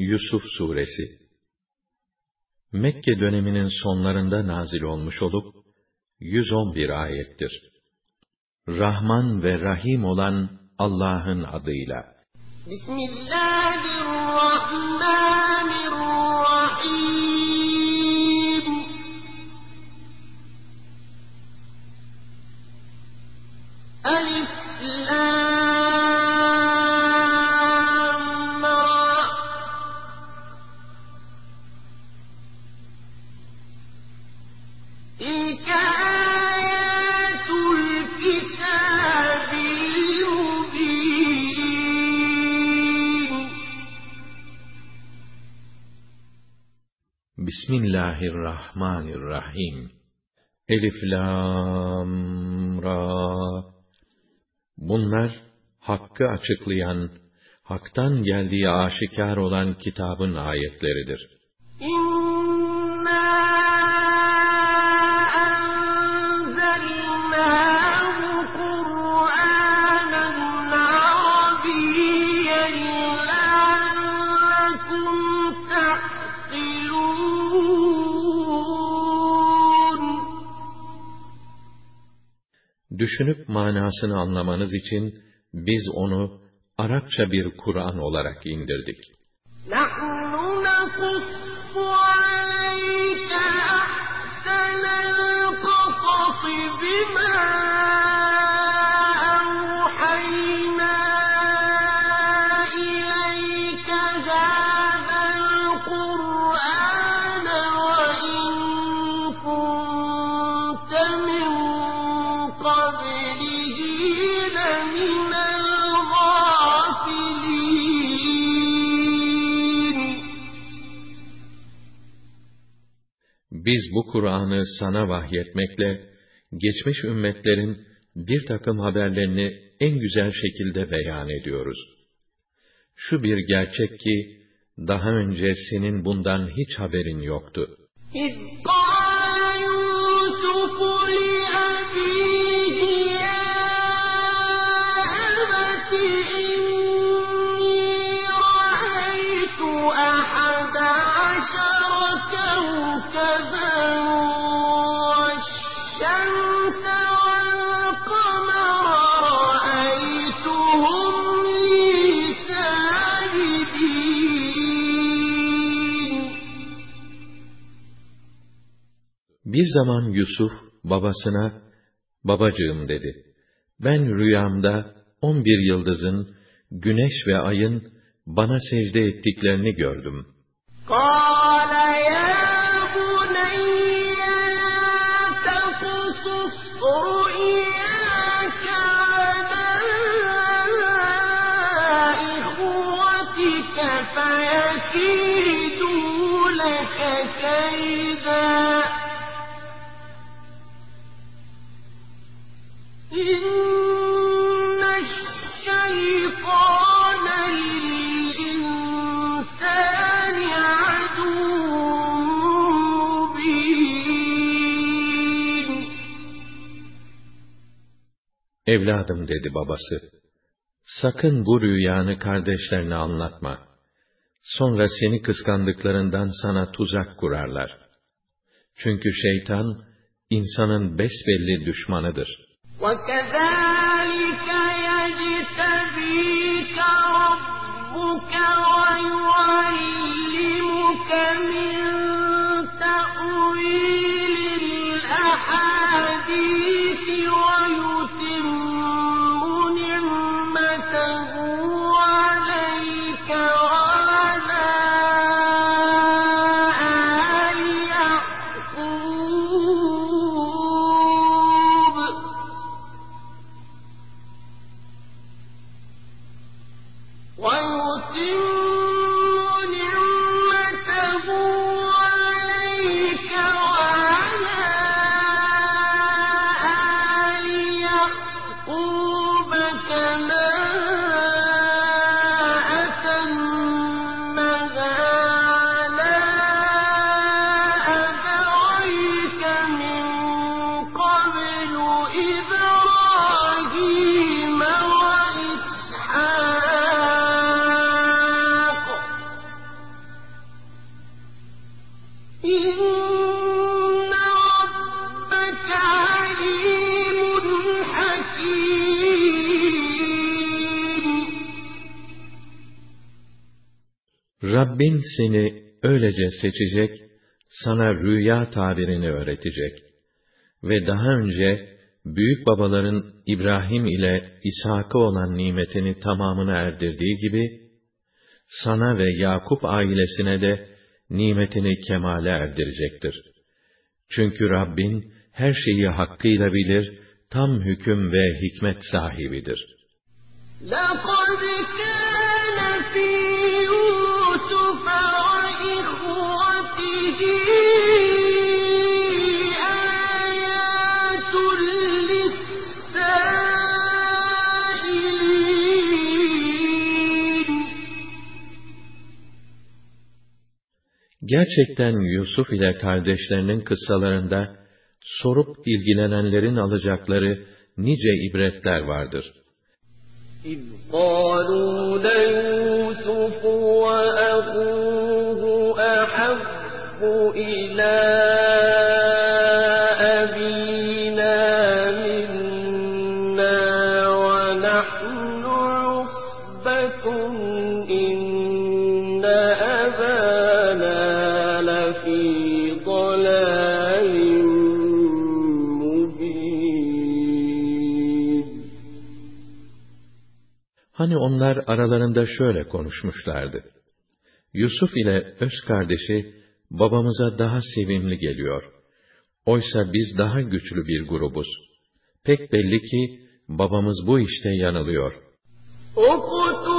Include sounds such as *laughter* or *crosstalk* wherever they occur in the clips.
Yusuf Suresi Mekke döneminin sonlarında nazil olmuş olup 111 ayettir. Rahman ve Rahim olan Allah'ın adıyla. Bismillahirrahmanirrahim. Alif Lam Bismillahirrahmanirrahim. Elif Lam Ra Bunlar hakkı açıklayan, haktan geldiği aşikar olan kitabın ayetleridir. Düşünüp manasını anlamanız için biz onu Arapça bir Kur'an olarak indirdik. Biz bu Kur'an'ı sana vahyetmekle, geçmiş ümmetlerin bir takım haberlerini en güzel şekilde beyan ediyoruz. Şu bir gerçek ki, daha önce senin bundan hiç haberin yoktu. İz Bir zaman Yusuf babasına, babacığım dedi. Ben rüyamda on bir yıldızın, güneş ve ayın bana secde ettiklerini gördüm. Evladım dedi babası. Sakın bu rüyanı kardeşlerine anlatma. Sonra seni kıskandıklarından sana tuzak kurarlar. Çünkü şeytan, insanın besbelli düşmanıdır. وَكَذَٰلِكَ يَجْتَبِيكَ رَبُّكَ وَيُعَلِّمُكَ مِن Rabbin seni öylece seçecek, sana rüya tabirini öğretecek. Ve daha önce, büyük babaların İbrahim ile İshak'a olan nimetini tamamına erdirdiği gibi, sana ve Yakup ailesine de nimetini kemale erdirecektir. Çünkü Rabbin her şeyi hakkıyla bilir, tam hüküm ve hikmet sahibidir. لَقَدْ Gerçekten Yusuf ile kardeşlerinin kıssalarında sorup ilgilenenlerin alacakları nice ibretler vardır. إِذْ قَالُوا لَيُوسُفُ وَأَخُوهُ أَحَبُّ إِلَىٰ Onlar aralarında şöyle konuşmuşlardı. Yusuf ile öz kardeşi, babamıza daha sevimli geliyor. Oysa biz daha güçlü bir grubuz. Pek belli ki, babamız bu işte yanılıyor. Okut!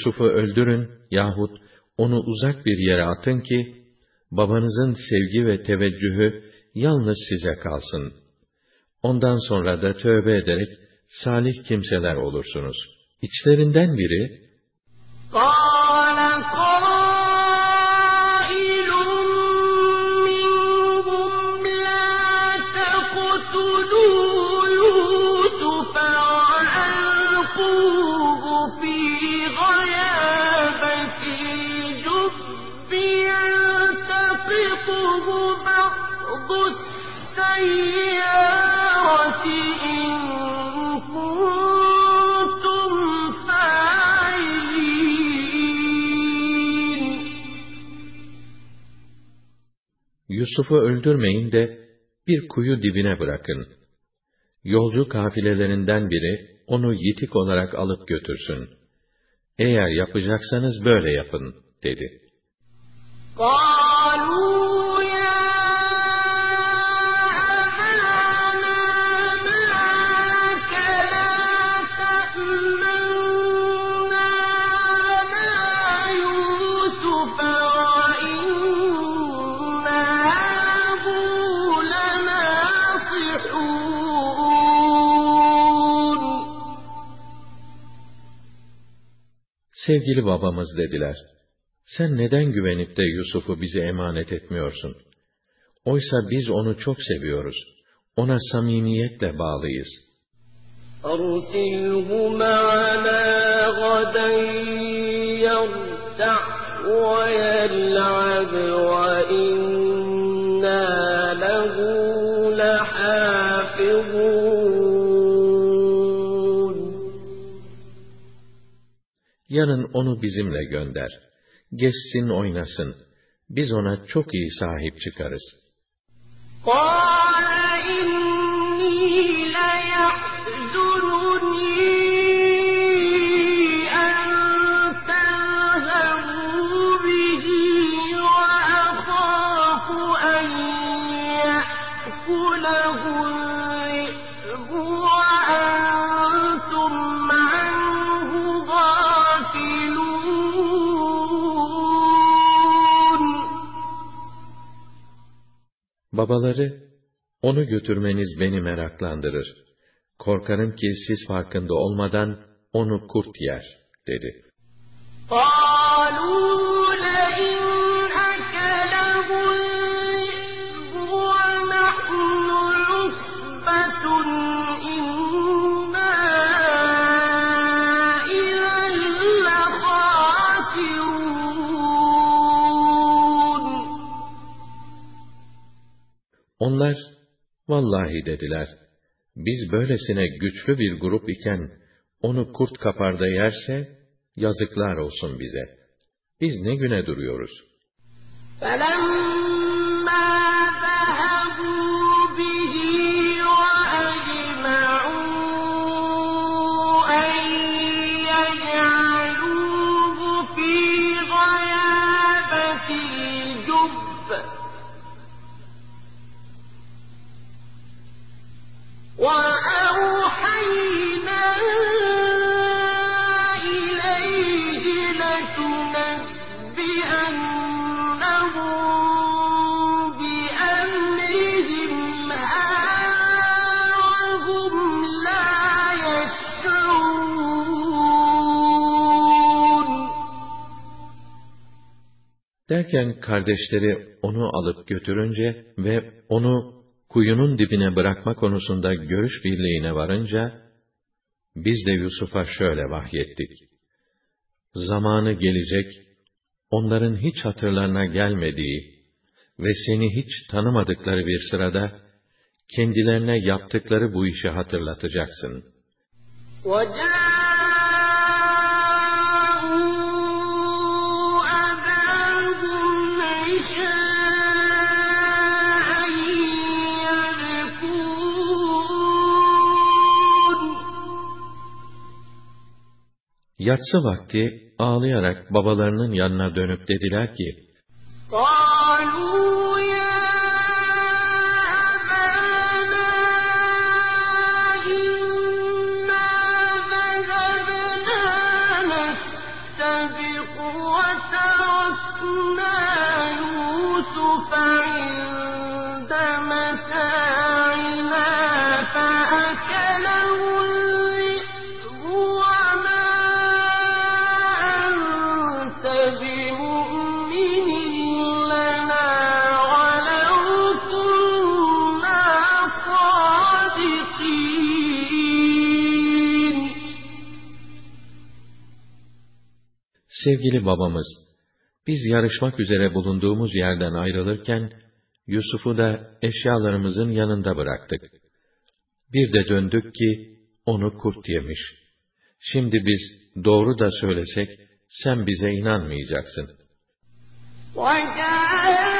Yusuf'u öldürün yahut onu uzak bir yere atın ki, babanızın sevgi ve teveccühü yalnız size kalsın. Ondan sonra da tövbe ederek salih kimseler olursunuz. İçlerinden biri, قال Yusuf'u öldürmeyin de bir kuyu dibine bırakın. Yolcu kafilelerinden biri onu yitik olarak alıp götürsün. Eğer yapacaksanız böyle yapın, dedi. قالوا Sevgili babamız dediler. Sen neden güvenip de Yusuf'u bize emanet etmiyorsun? Oysa biz onu çok seviyoruz. Ona samimiyetle bağlıyız. أرسله معنا غدا يرتع ويلعب وإنا Yarın onu bizimle gönder. Geçsin oynasın. Biz ona çok iyi sahip çıkarız. قال إني ليحزنني Babaları, onu götürmeniz beni meraklandırır. Korkarım ki siz farkında olmadan onu kurt yer, dedi. قالوا Onlar, vallahi dediler, biz böylesine güçlü bir grup iken, onu kurt kapar da yerse, yazıklar olsun bize. Biz ne güne duruyoruz? فَلَمَّا وَأَوْحَيْنَا إِلَيْهِ لَتُنَبِّئَنَّهُم بِأَمْرِهِمْ هَٰذَا وَهُمْ لَا يَشْعُرُونَ Derken kardeşleri onu alıp götürünce ve onu kuyunun dibine bırakma konusunda görüş birliğine varınca, biz de Yusuf'a şöyle vahyettik. Zamanı gelecek, onların hiç hatırlarına gelmediği ve seni hiç tanımadıkları bir sırada, kendilerine yaptıkları bu işi hatırlatacaksın. وَجَاءُوا Yatsı vakti ağlayarak babalarının yanına dönüp dediler ki, قَالُوا Sevgili babamız, biz yarışmak üzere bulunduğumuz yerden ayrılırken, Yusuf'u da eşyalarımızın yanında bıraktık. Bir de döndük ki, onu kurt yemiş. Şimdi biz doğru da söylesek, sen bize inanmayacaksın. وَجَاءُوا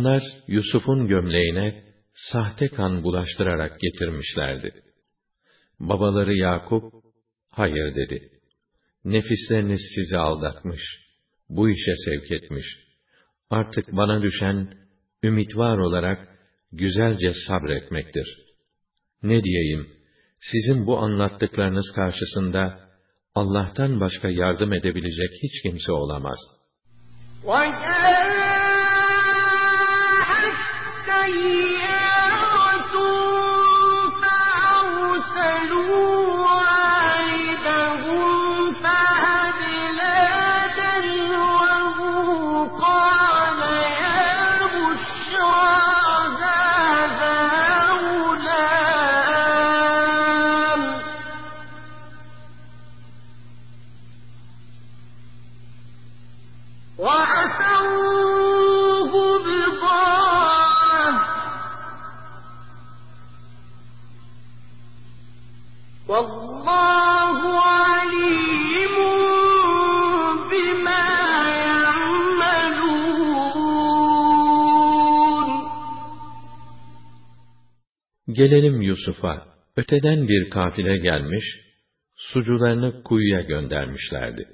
Onlar Yusuf'un gömleğine sahte kan bulaştırarak getirmişlerdi. Babaları Yakup, hayır dedi. Nefisleriniz sizi aldatmış, bu işe sevk etmiş. Artık bana düşen, ümit var olarak güzelce sabretmektir. Ne diyeyim, sizin bu anlattıklarınız karşısında, Allah'tan başka yardım edebilecek hiç kimse olamaz. وَجَاءَتْ سَيَّارَةٌ فَأَرْسَلُوا Gelelim Yusuf'a. Öteden bir kafile gelmiş, sucularını kuyuya göndermişlerdi.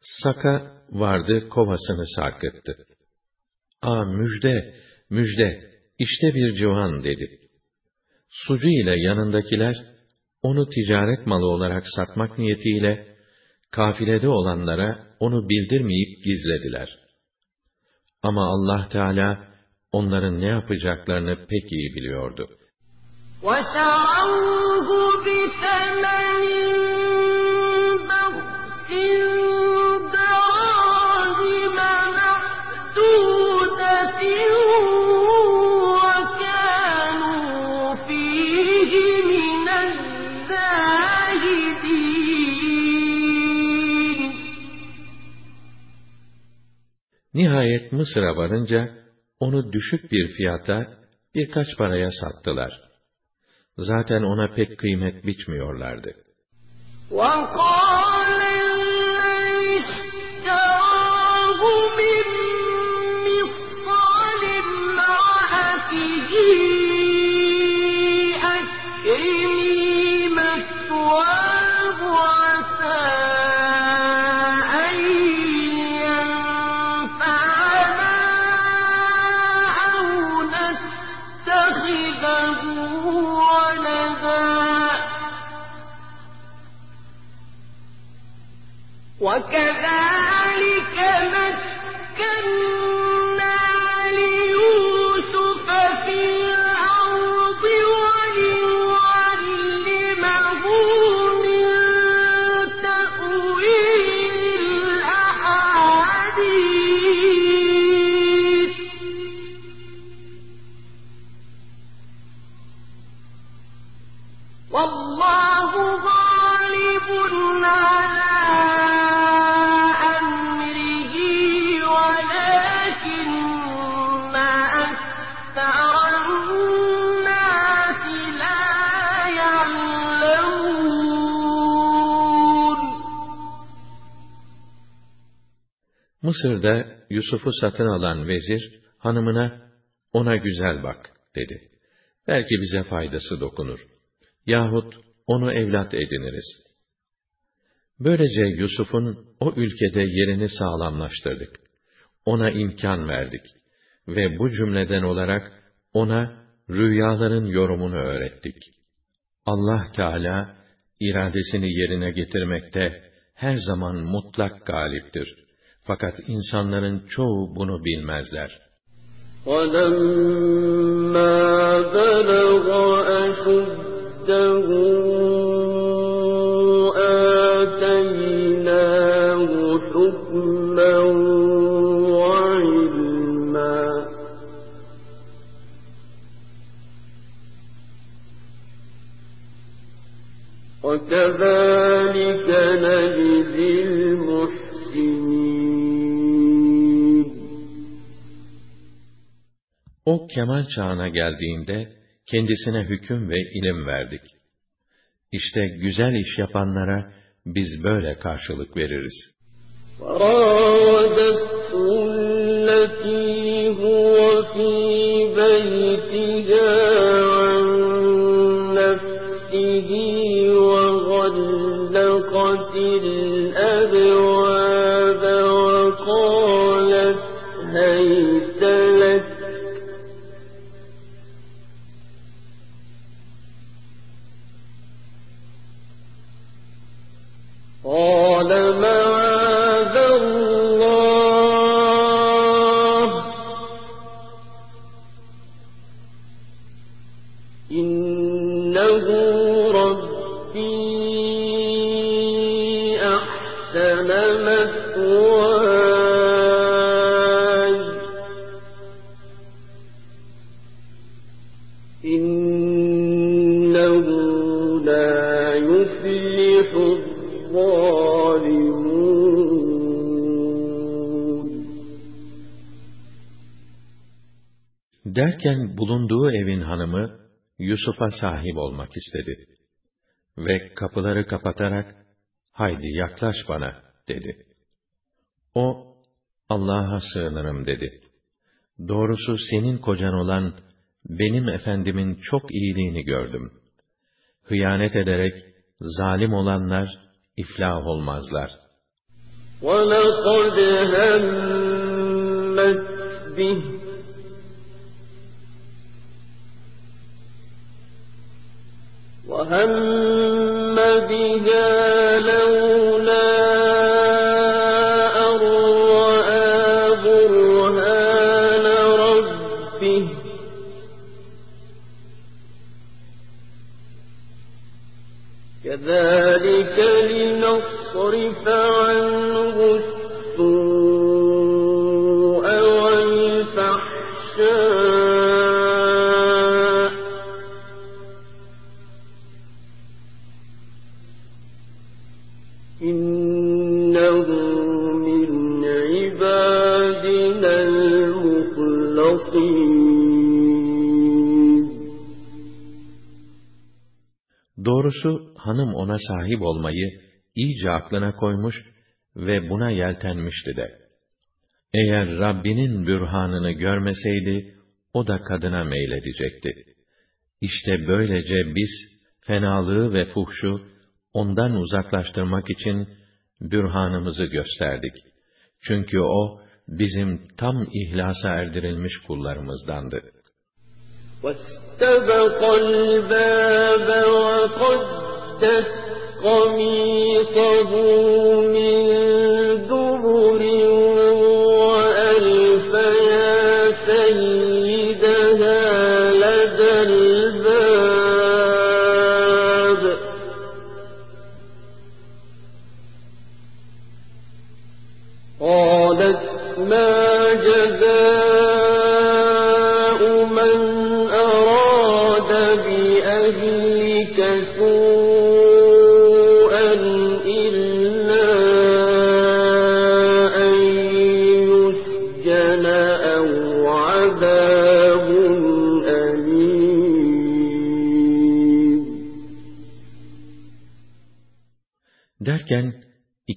Saka vardı kovasını sarkıttı. Aa müjde, müjde, işte bir civan dedi. Sucu ile yanındakiler, onu ticaret malı olarak satmak niyetiyle, kafilede olanlara onu bildirmeyip gizlediler. Ama Allah Teala, onların ne yapacaklarını pek iyi biliyordu. وَشَرَوْهُ بِثَمَنٍ بَخْسٍ دَرَاهِمَ مَعْدُودَةٍ وَكَانُوا فِيهِ مِنَ الزَّاهِدِينَ Nihayet Mısır'a varınca, onu düşük bir fiyata birkaç paraya sattılar. Zaten ona pek kıymet biçmiyorlardı. وَقَالَ Mısır'da Yusuf'u satın alan vezir, hanımına, ona güzel bak, dedi. Belki bize faydası dokunur. Yahut onu evlat ediniriz. Böylece Yusuf'un o ülkede yerini sağlamlaştırdık. Ona imkan verdik. Ve bu cümleden olarak ona rüyaların yorumunu öğrettik. Allah Teala iradesini yerine getirmekte her zaman mutlak galiptir. Fakat insanların çoğu bunu bilmezler. وَلَمَّا بَلَغَ أَشُدَّهُ آتَيْنَاهُ O kemal çağına geldiğinde kendisine hüküm ve ilim verdik. İşte güzel iş yapanlara biz böyle karşılık veririz. وراودته التي هو في Derken bulunduğu evin hanımı Yusuf'a sahip olmak istedi. Ve kapıları kapatarak, haydi yaklaş bana, dedi. O, Allah'a sığınırım dedi. Doğrusu senin kocan olan benim efendimin çok iyiliğini gördüm. Hıyanet ederek zalim olanlar iflah olmazlar. ولقد همت به وهم بها لولا إنه من عبادنا المخلصين Doğrusu hanım ona sahip olmayı iyice aklına koymuş ve buna yeltenmişti de. Eğer Rabbinin bürhanını görmeseydi, o da kadına meyledecekti. İşte böylece biz, fenalığı ve fuhşu, ondan uzaklaştırmak için bürhanımızı gösterdik. Çünkü o, bizim tam ihlasa erdirilmiş kullarımızdandı. واستبق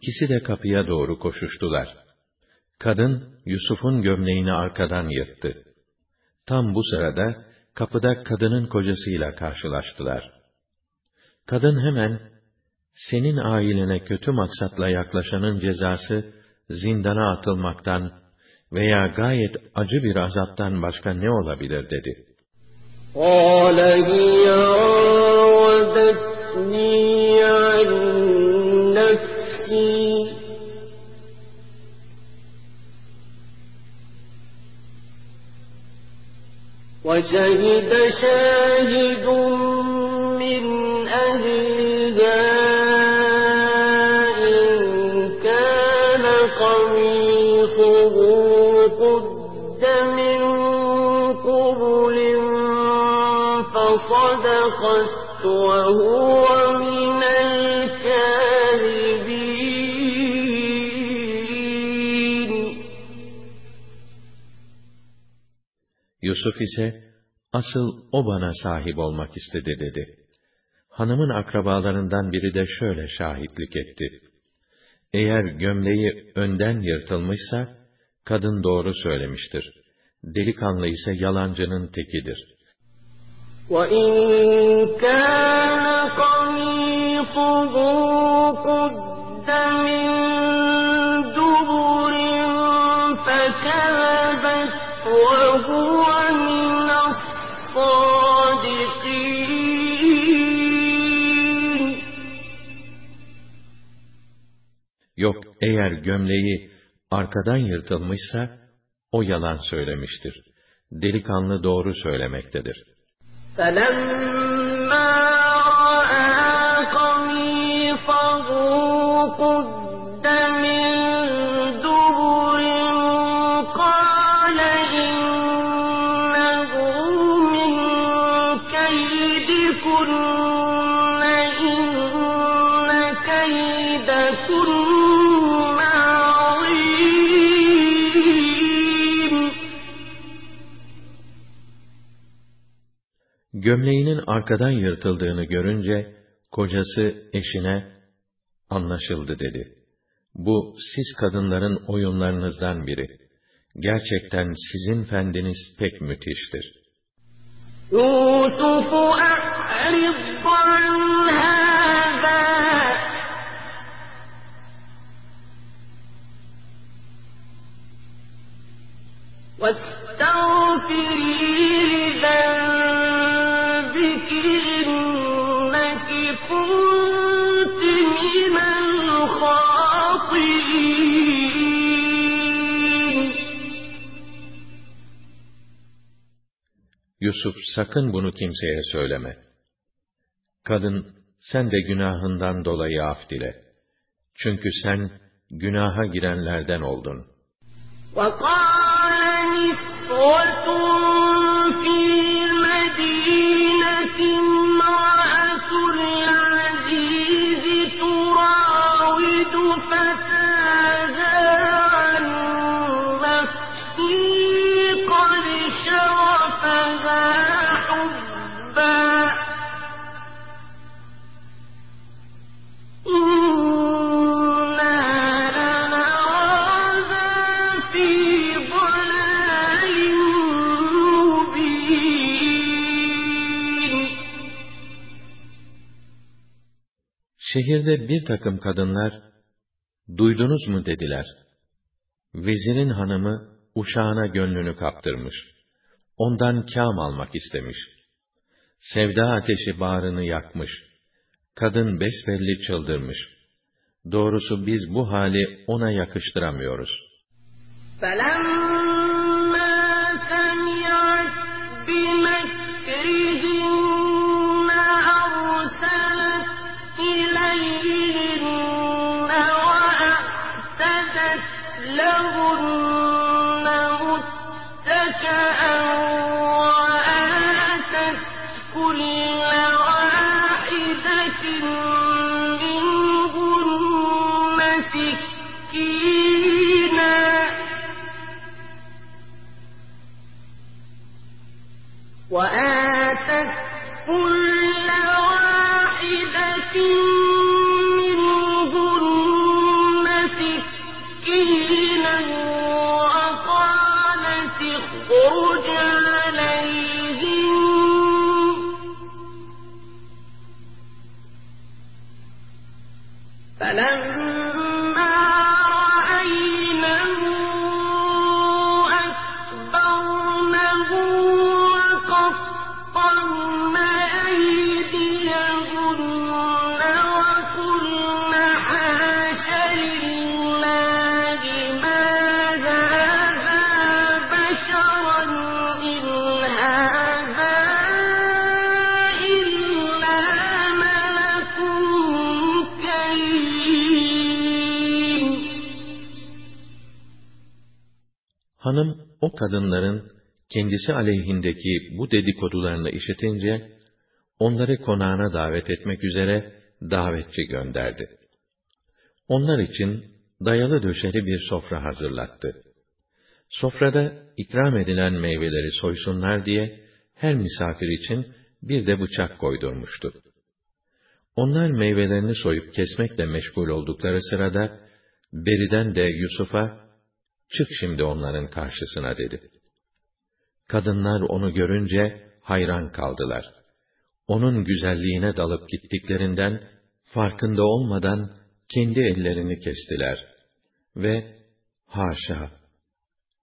ikisi de kapıya doğru koşuştular. Kadın, Yusuf'un gömleğini arkadan yırttı. Tam bu sırada, kapıda kadının kocasıyla karşılaştılar. Kadın hemen, senin ailene kötü maksatla yaklaşanın cezası, zindana atılmaktan veya gayet acı bir azaptan başka ne olabilir dedi. قال هي راودتني وشهد شاهد من أهلها إن كان قميصه قد من قبل فصدقت وهو Yusuf ise, asıl o bana sahip olmak istedi dedi. Hanımın akrabalarından biri de şöyle şahitlik etti. Eğer gömleği önden yırtılmışsa, kadın doğru söylemiştir. Delikanlı ise yalancının tekidir. وإن كان قميصه قد eğer gömleği arkadan yırtılmışsa, o yalan söylemiştir. Delikanlı doğru söylemektedir. فلما رأى قميصه قد من Gömleğinin arkadan yırtıldığını görünce, kocası eşine, anlaşıldı dedi. Bu siz kadınların oyunlarınızdan biri. Gerçekten sizin fendiniz pek müthiştir. Yusuf'u Yusuf sakın bunu kimseye söyleme. Kadın, sen de günahından dolayı af dile. Çünkü sen günaha girenlerden oldun. وقال نسوة في Şehirde bir takım kadınlar, duydunuz mu dediler. Vezirin hanımı uşağına gönlünü kaptırmış. Ondan kâm almak istemiş. Sevda ateşi bağrını yakmış. Kadın besbelli çıldırmış. Doğrusu biz bu hali ona yakıştıramıyoruz. فلما سمعت بمكرهن لهن Hanım, o kadınların kendisi aleyhindeki bu dedikodularını işitince, onları konağına davet etmek üzere davetçi gönderdi. Onlar için dayalı döşeli bir sofra hazırlattı. Sofrada ikram edilen meyveleri soysunlar diye her misafir için bir de bıçak koydurmuştu. Onlar meyvelerini soyup kesmekle meşgul oldukları sırada, Beri'den de Yusuf'a, çık şimdi onların karşısına dedi. Kadınlar onu görünce hayran kaldılar. Onun güzelliğine dalıp gittiklerinden, farkında olmadan kendi ellerini kestiler. Ve, haşa,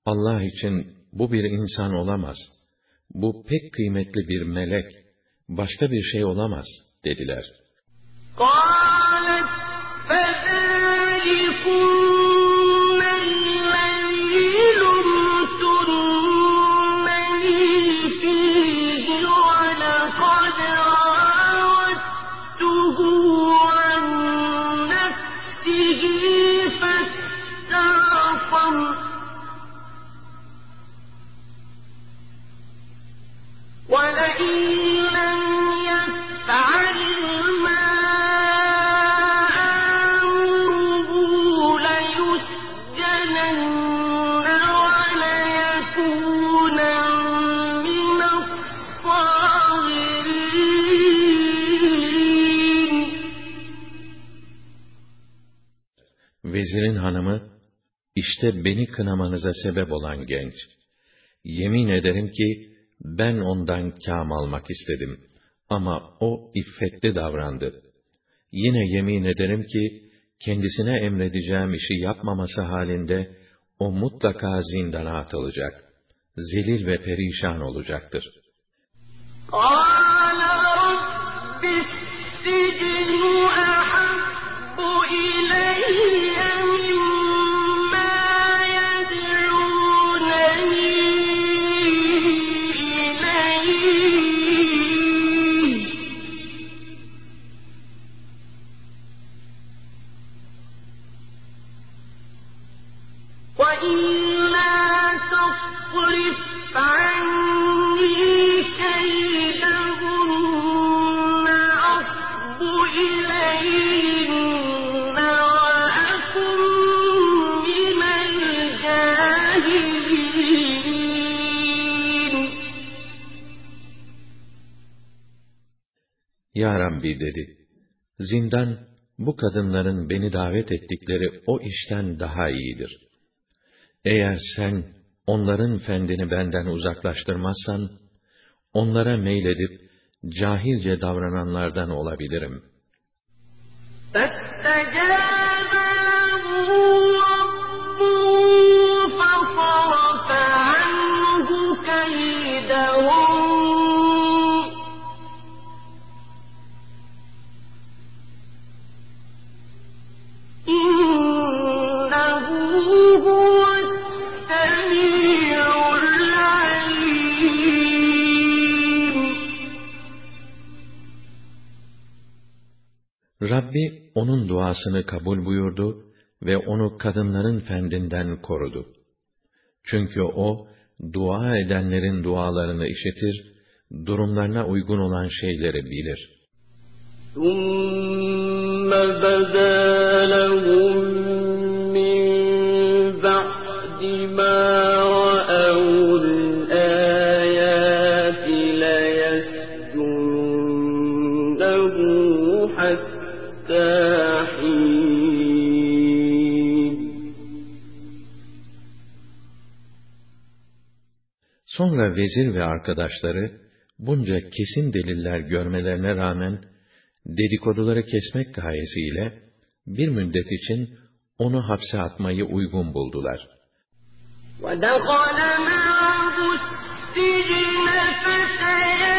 Allah için bu bir insan olamaz. Bu pek kıymetli bir melek, başka bir şey olamaz, dediler. قالت فذلكن Vezirin hanımı, işte beni kınamanıza sebep olan genç. Yemin ederim ki, ben ondan kâm almak istedim. Ama o iffetli davrandı. Yine yemin ederim ki, kendisine emredeceğim işi yapmaması halinde, o mutlaka zindana atılacak. zelil ve perişan olacaktır. قال رب Ya Rabbi dedi, zindan bu kadınların beni davet ettikleri o işten daha iyidir. Eğer sen onların fendini benden uzaklaştırmazsan, onlara meyledip cahilce davrananlardan olabilirim. فاستجاب onun duasını kabul buyurdu ve onu kadınların fendinden korudu. Çünkü o, dua edenlerin dualarını işitir, durumlarına uygun olan şeyleri bilir. ثم بدا لهم Sonra vezir ve arkadaşları, bunca kesin deliller görmelerine rağmen, dedikoduları kesmek gayesiyle, bir müddet için onu hapse atmayı uygun buldular. ودخل معه السجن فتيان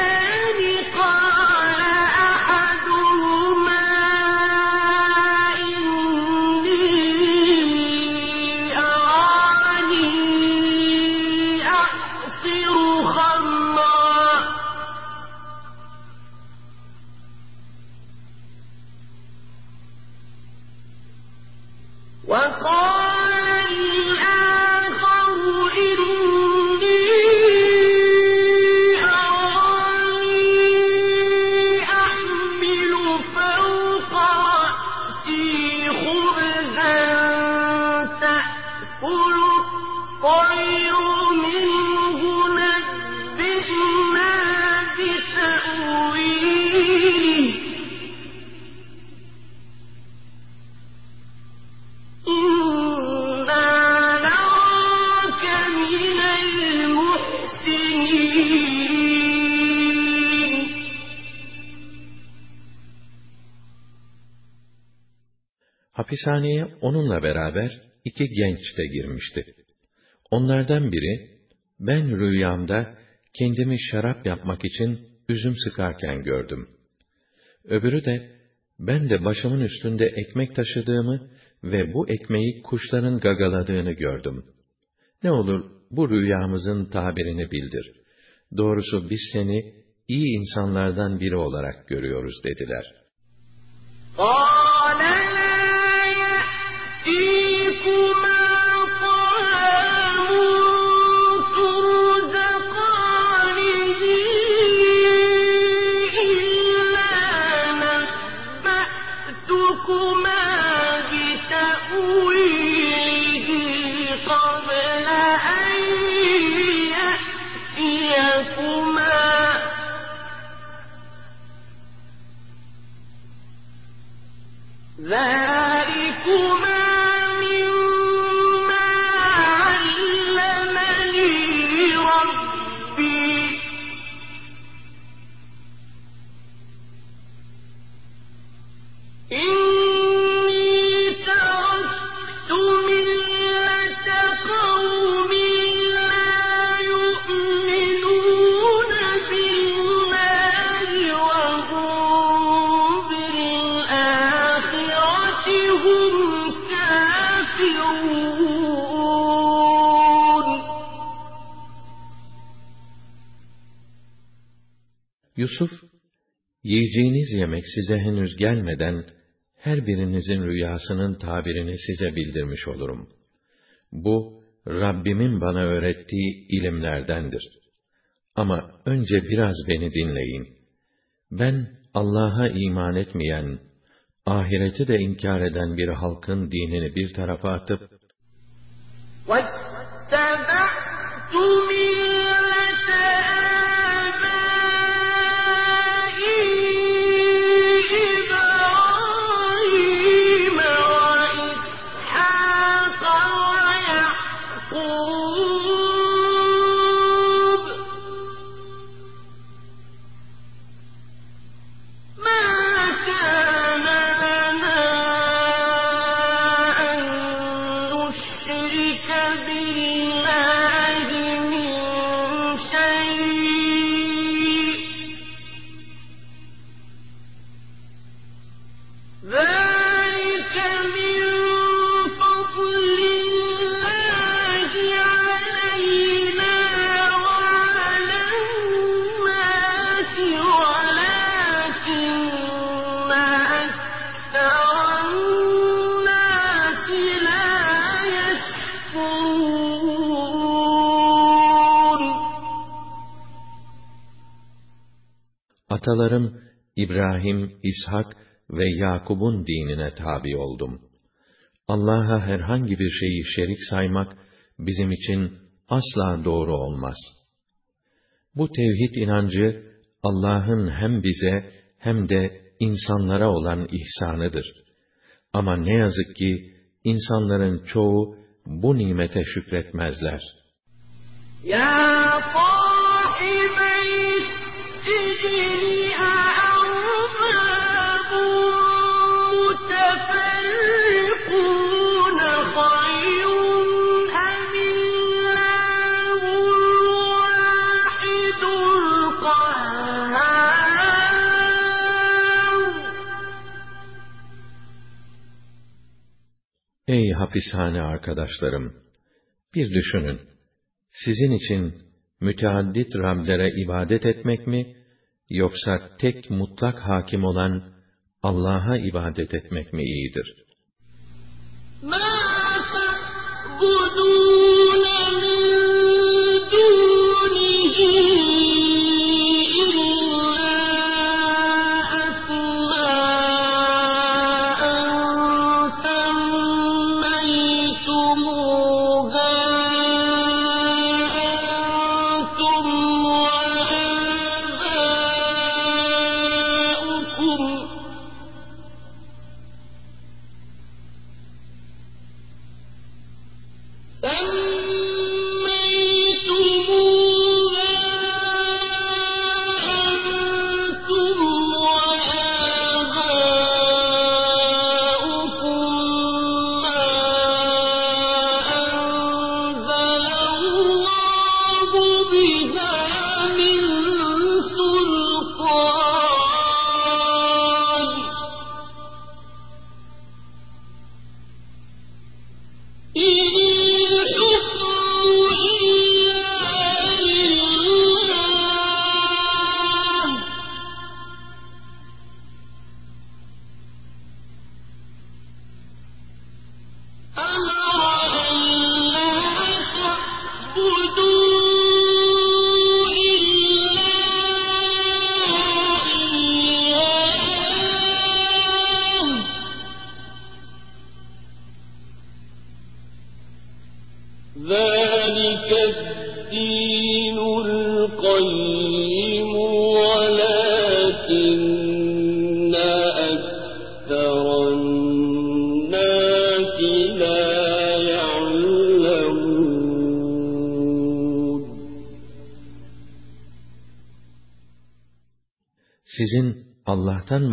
Hapishaneye onunla beraber iki genç de girmişti. Onlardan biri, ben rüyamda kendimi şarap yapmak için üzüm sıkarken gördüm. Öbürü de, ben de başımın üstünde ekmek taşıdığımı ve bu ekmeği kuşların gagaladığını gördüm. Ne olur bu rüyamızın tabirini bildir. Doğrusu biz seni iyi insanlardan biri olarak görüyoruz dediler. قال Yiyeceğiniz yemek size henüz gelmeden, her birinizin rüyasının tabirini size bildirmiş olurum. Bu, Rabbimin bana öğrettiği ilimlerdendir. Ama önce biraz beni dinleyin. Ben, Allah'a iman etmeyen, ahireti de inkar eden bir halkın dinini bir tarafa atıp, What? atalarım İbrahim, İshak ve Yakub'un dinine tabi oldum. Allah'a herhangi bir şeyi şerik saymak bizim için asla doğru olmaz. Bu tevhid inancı Allah'ın hem bize hem de insanlara olan ihsanıdır. Ama ne yazık ki insanların çoğu bu nimete şükretmezler. Ya sahibey sicili hapishane arkadaşlarım! Bir düşünün. Sizin için müteaddit Rablere ibadet etmek mi, yoksa tek mutlak hakim olan Allah'a ibadet etmek mi iyidir? ما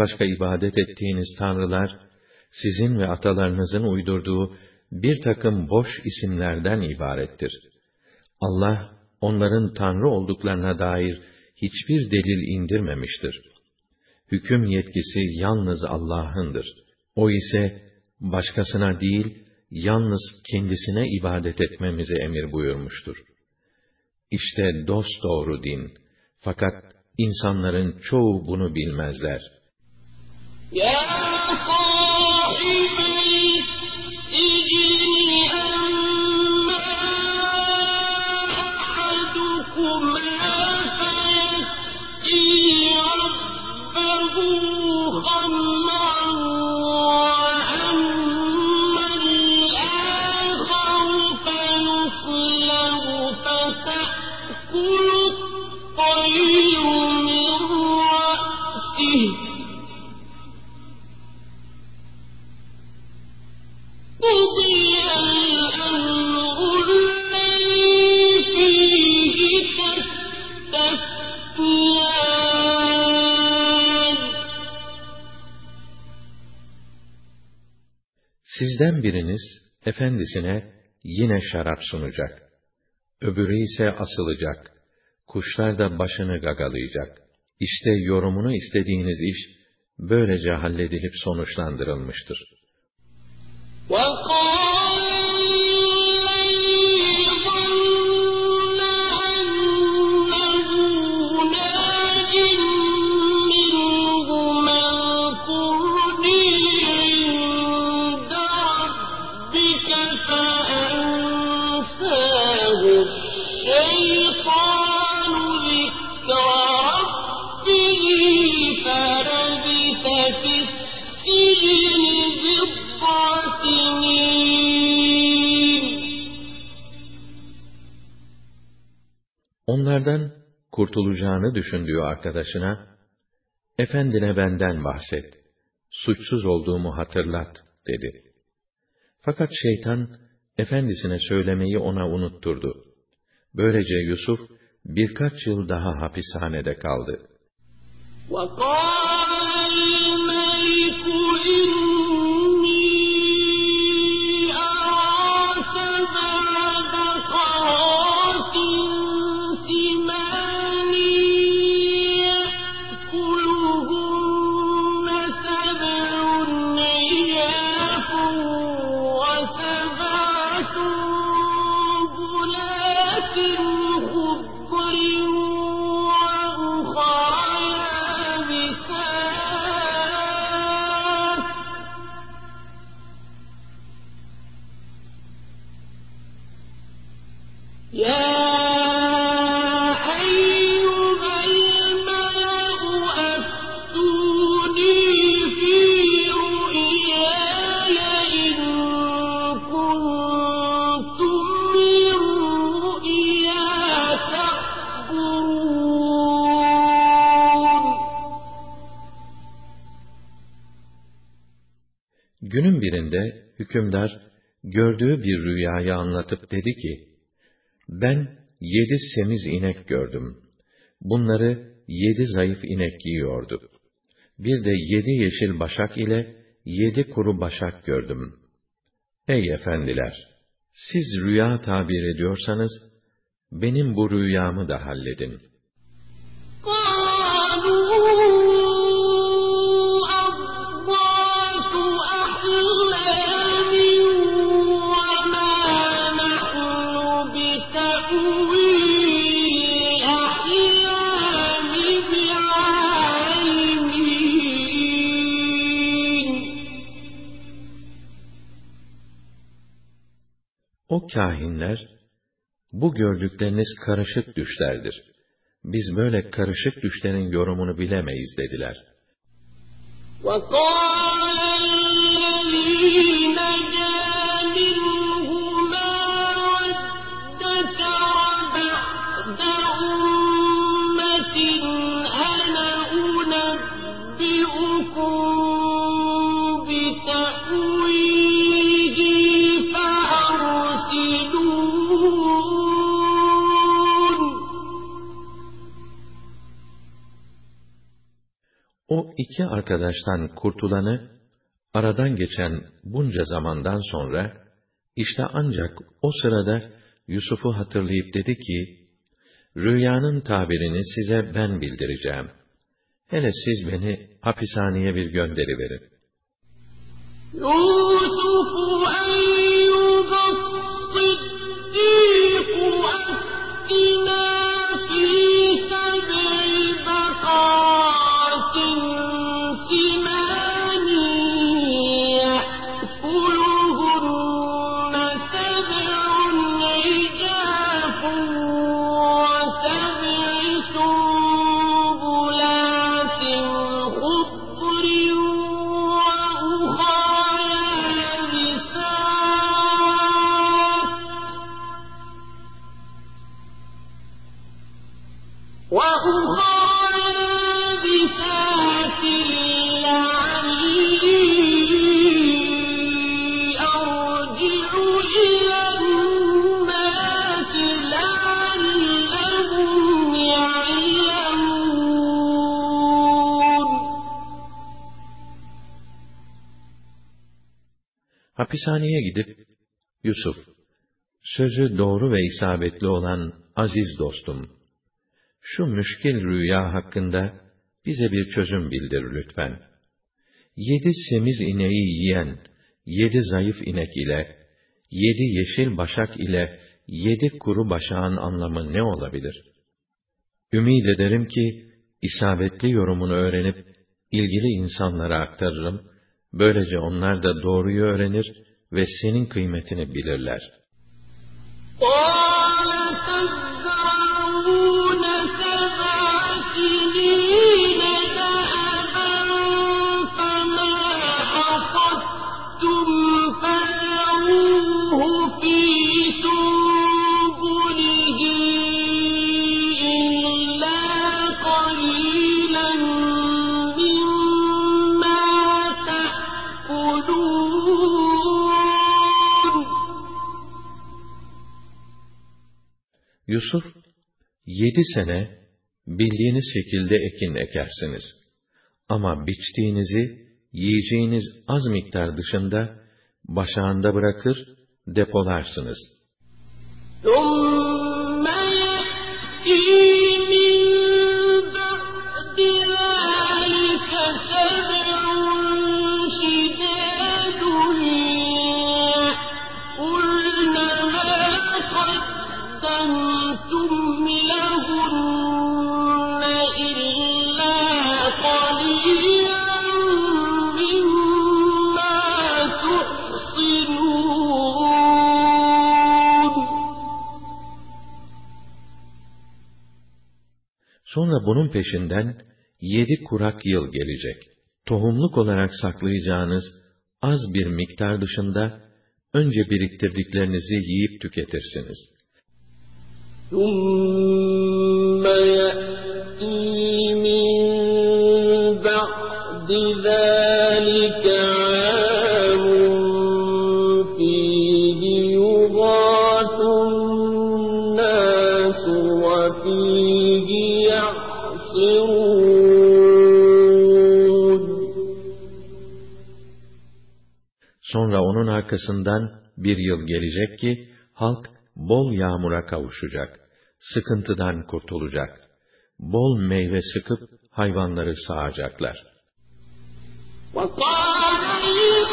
başka ibadet ettiğiniz tanrılar, sizin ve atalarınızın uydurduğu bir takım boş isimlerden ibarettir. Allah, onların tanrı olduklarına dair hiçbir delil indirmemiştir. Hüküm yetkisi yalnız Allah'ındır. O ise, başkasına değil, yalnız kendisine ibadet etmemizi emir buyurmuştur. İşte dost doğru din. Fakat insanların çoğu bunu bilmezler. يا صاحبي Sizden biriniz, efendisine yine şarap sunacak. Öbürü ise asılacak. Kuşlar da başını gagalayacak. İşte yorumunu istediğiniz iş, böylece halledilip sonuçlandırılmıştır. وقال kurtulacağını düşündüğü arkadaşına, Efendine benden bahset, suçsuz olduğumu hatırlat, dedi. Fakat şeytan, efendisine söylemeyi ona unutturdu. Böylece Yusuf, birkaç yıl daha hapishanede kaldı. وقال birinde hükümdar gördüğü bir rüyayı anlatıp dedi ki, ben yedi semiz inek gördüm. Bunları yedi zayıf inek yiyordu. Bir de yedi yeşil başak ile yedi kuru başak gördüm. Ey efendiler! Siz rüya tabir ediyorsanız, benim bu rüyamı da halledin. O kahinler, bu gördükleriniz karışık düşlerdir. Biz böyle karışık düşlerin yorumunu bilemeyiz dediler. وقال iki arkadaştan kurtulanı, aradan geçen bunca zamandan sonra, işte ancak o sırada Yusuf'u hatırlayıp dedi ki, Rüyanın tabirini size ben bildireceğim. Hele siz beni hapishaneye bir gönderiverin. يوسف أيها الصديق أفتنا في سبع hapishaneye gidip, Yusuf, sözü doğru ve isabetli olan aziz dostum, şu müşkil rüya hakkında bize bir çözüm bildir lütfen. Yedi semiz ineği yiyen, yedi zayıf inek ile, yedi yeşil başak ile, yedi kuru başağın anlamı ne olabilir? Ümid ederim ki, isabetli yorumunu öğrenip, ilgili insanlara aktarırım, böylece onlar da doğruyu öğrenir ve senin kıymetini bilirler. Yusuf, yedi sene bildiğiniz şekilde ekin ekersiniz. Ama biçtiğinizi, yiyeceğiniz az miktar dışında, başağında bırakır, depolarsınız. Sonra bunun peşinden yedi kurak yıl gelecek. Tohumluk olarak saklayacağınız az bir miktar dışında önce biriktirdiklerinizi yiyip tüketirsiniz. ثم arkasından bir yıl gelecek ki halk bol yağmura kavuşacak, sıkıntıdan kurtulacak, bol meyve sıkıp hayvanları sağacaklar. وقال الملك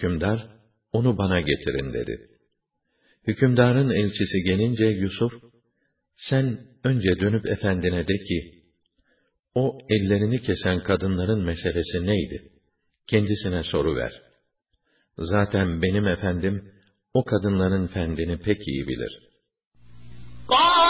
hükümdar, onu bana getirin dedi. Hükümdarın elçisi gelince Yusuf, sen önce dönüp efendine de ki, o ellerini kesen kadınların meselesi neydi? Kendisine soru ver. Zaten benim efendim, o kadınların fendini pek iyi bilir. Aa!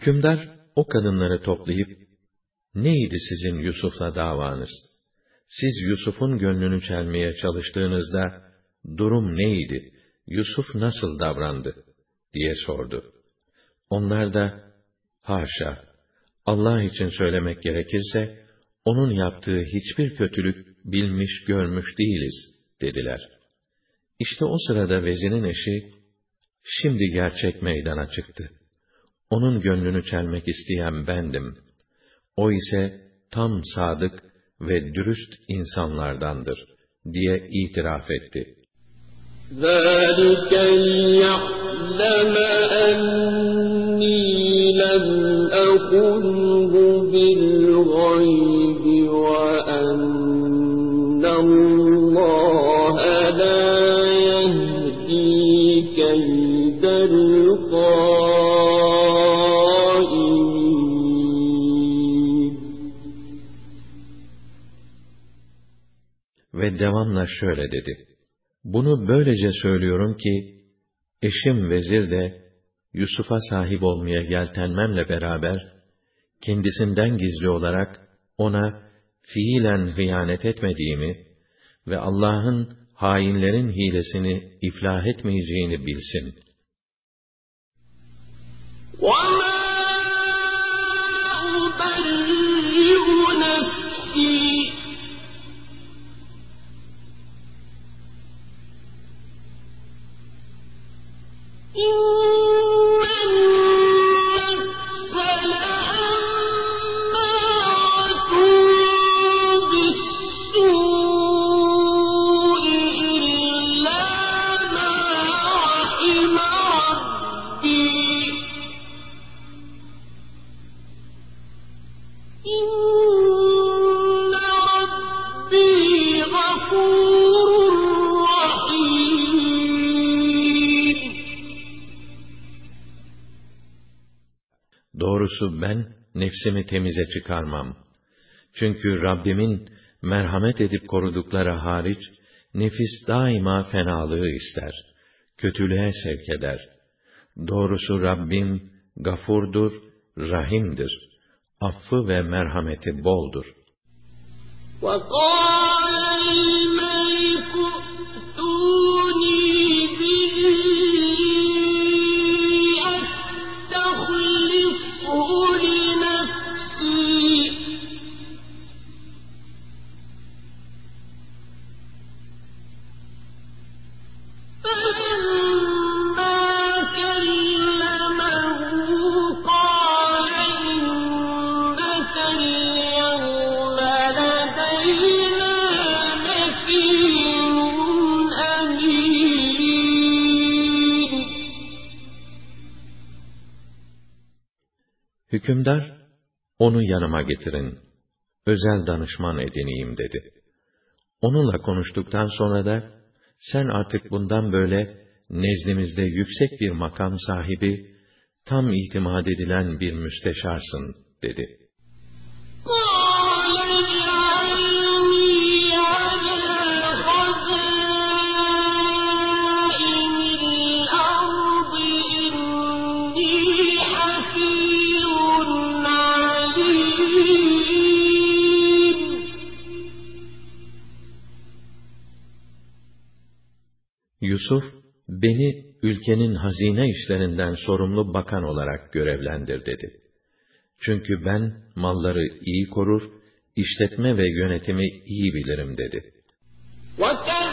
Hükümdar o kadınları toplayıp, neydi sizin Yusuf'la davanız? Siz Yusuf'un gönlünü çelmeye çalıştığınızda, durum neydi? Yusuf nasıl davrandı? diye sordu. Onlar da, haşa, Allah için söylemek gerekirse, onun yaptığı hiçbir kötülük bilmiş görmüş değiliz, dediler. İşte o sırada vezirin eşi, şimdi gerçek meydana çıktı. Onun gönlünü çelmek isteyen bendim. O ise tam sadık ve dürüst insanlardandır, diye itiraf etti. ذَٰلِكَ لِيَعْلَمَ أَنِّي لَمْ أَخُنْهُ بِالْغَيْبِ Ve devamla şöyle dedi. Bunu böylece söylüyorum ki, eşim vezir de, Yusuf'a sahip olmaya yeltenmemle beraber, kendisinden gizli olarak ona fiilen hıyanet etmediğimi ve Allah'ın hainlerin hilesini iflah etmeyeceğini bilsin. وَمَا 叮 Doğrusu ben nefsimi temize çıkarmam. Çünkü Rabbimin merhamet edip korudukları hariç, nefis daima fenalığı ister, kötülüğe sevk eder. Doğrusu Rabbim gafurdur, rahimdir. Affı ve merhameti boldur. وَقَالَ Hükümdar, onu yanıma getirin, özel danışman edineyim dedi. Onunla konuştuktan sonra da, sen artık bundan böyle nezdimizde yüksek bir makam sahibi, tam itimat edilen bir müsteşarsın, dedi. Yusuf, beni ülkenin hazine işlerinden sorumlu bakan olarak görevlendir dedi. Çünkü ben malları iyi korur, işletme ve yönetimi iyi bilirim dedi. وَكَذَٰلِكَ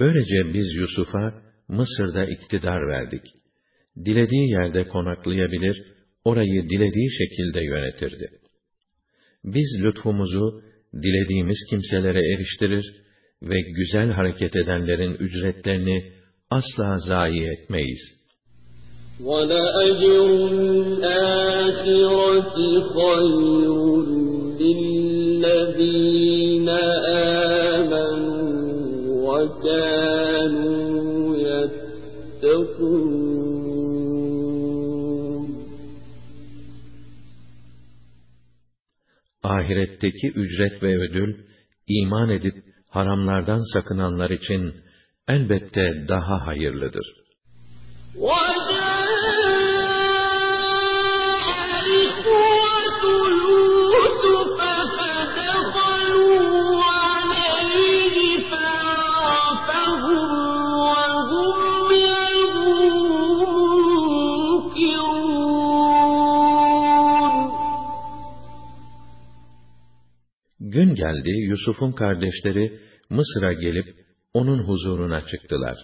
Böylece biz Yusuf'a Mısır'da iktidar verdik. Dilediği yerde konaklayabilir, orayı dilediği şekilde yönetirdi. Biz lütfumuzu dilediğimiz kimselere eriştirir ve güzel hareket edenlerin ücretlerini asla zayi etmeyiz. وَلَأَجْرُ الْآخِرَةِ خَيْرٌ لِلَّذِينَ آمَنُوا وَكَانُوا يَتَّقُونَ Ahiretteki ücret ve ödül, iman edip haramlardan sakınanlar için elbette daha hayırlıdır. وَجَاءَ Gün geldi Yusuf'un kardeşleri Mısır'a gelip onun huzuruna çıktılar.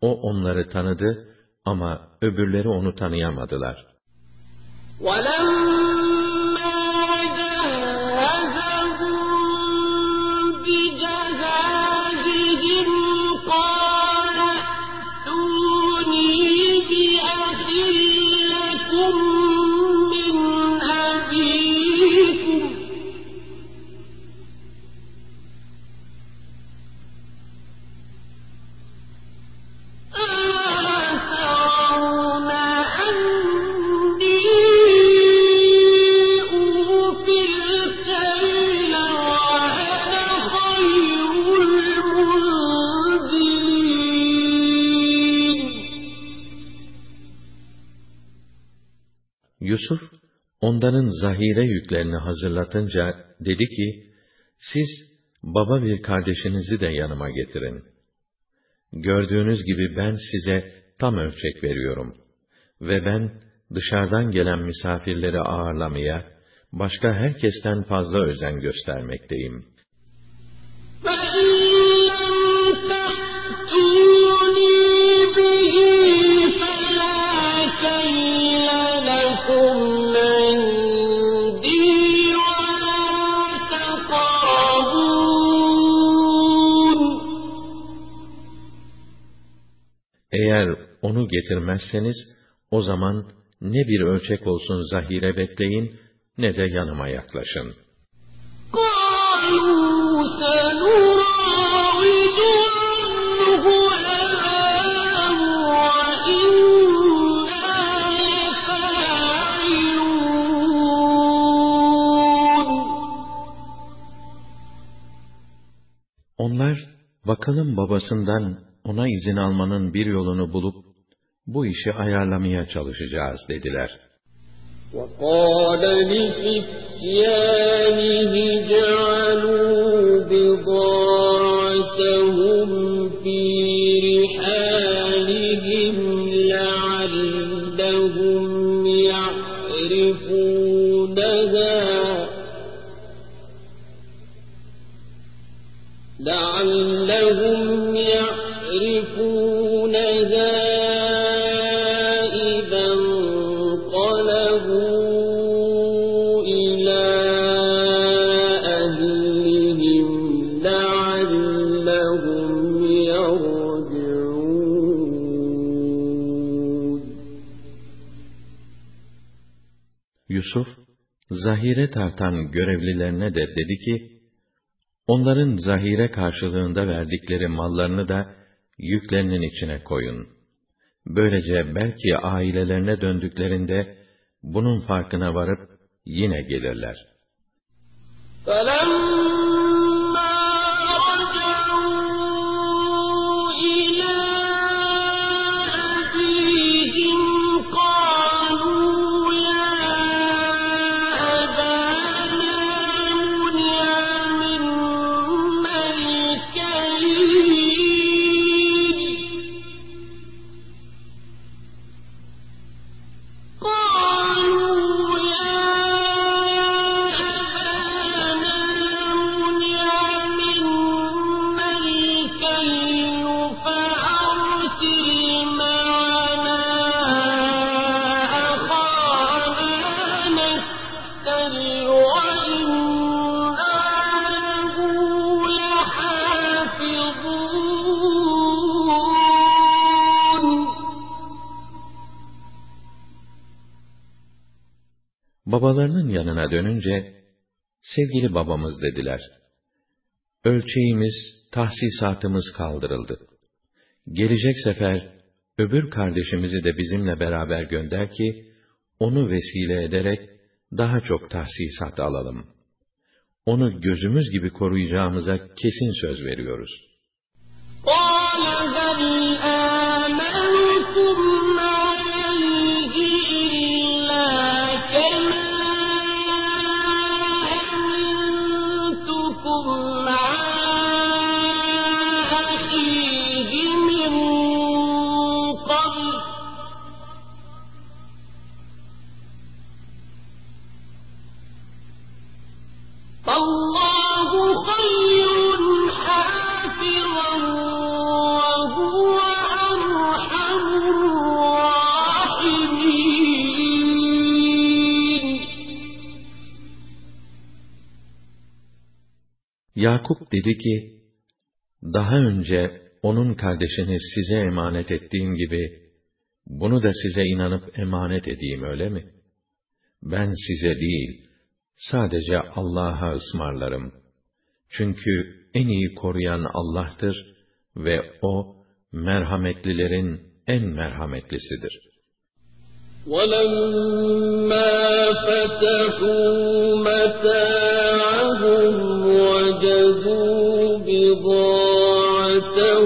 O onları tanıdı ama öbürleri onu tanıyamadılar. وَلَمَّا Yusuf, onların zahire yüklerini hazırlatınca dedi ki, siz baba bir kardeşinizi de yanıma getirin. Gördüğünüz gibi ben size tam ölçek veriyorum. Ve ben dışarıdan gelen misafirleri ağırlamaya, başka herkesten fazla özen göstermekteyim. Eğer onu getirmezseniz, o zaman ne bir ölçek olsun zahire bekleyin, ne de yanıma yaklaşın. Onlar, bakalım babasından ona izin almanın bir yolunu bulup, bu işi ayarlamaya çalışacağız dediler. وقال لفتيانه zahire tartan görevlilerine de dedi ki, onların zahire karşılığında verdikleri mallarını da yüklerinin içine koyun. Böylece belki ailelerine döndüklerinde bunun farkına varıp yine gelirler. فَلَمَّا Babalarının yanına dönünce, sevgili babamız dediler. Ölçeğimiz, tahsisatımız kaldırıldı. Gelecek sefer, öbür kardeşimizi de bizimle beraber gönder ki, onu vesile ederek, daha çok tahsisat alalım. Onu gözümüz gibi koruyacağımıza kesin söz veriyoruz. قال Yakup dedi ki, daha önce onun kardeşini size emanet ettiğim gibi, bunu da size inanıp emanet edeyim öyle mi? Ben size değil, sadece Allah'a ısmarlarım. Çünkü en iyi koruyan Allah'tır ve O, merhametlilerin en merhametlisidir. ولما فتحوا متاعهم وجدوا بضاعتهم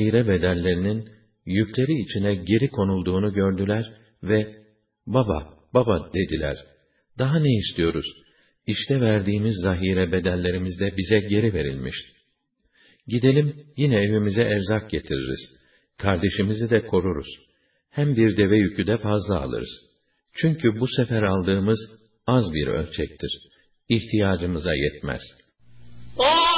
bahire bedellerinin yükleri içine geri konulduğunu gördüler ve baba, baba dediler. Daha ne istiyoruz? İşte verdiğimiz zahire bedellerimiz de bize geri verilmiş. Gidelim yine evimize erzak getiririz. Kardeşimizi de koruruz. Hem bir deve yükü de fazla alırız. Çünkü bu sefer aldığımız az bir ölçektir. İhtiyacımıza yetmez. Oh!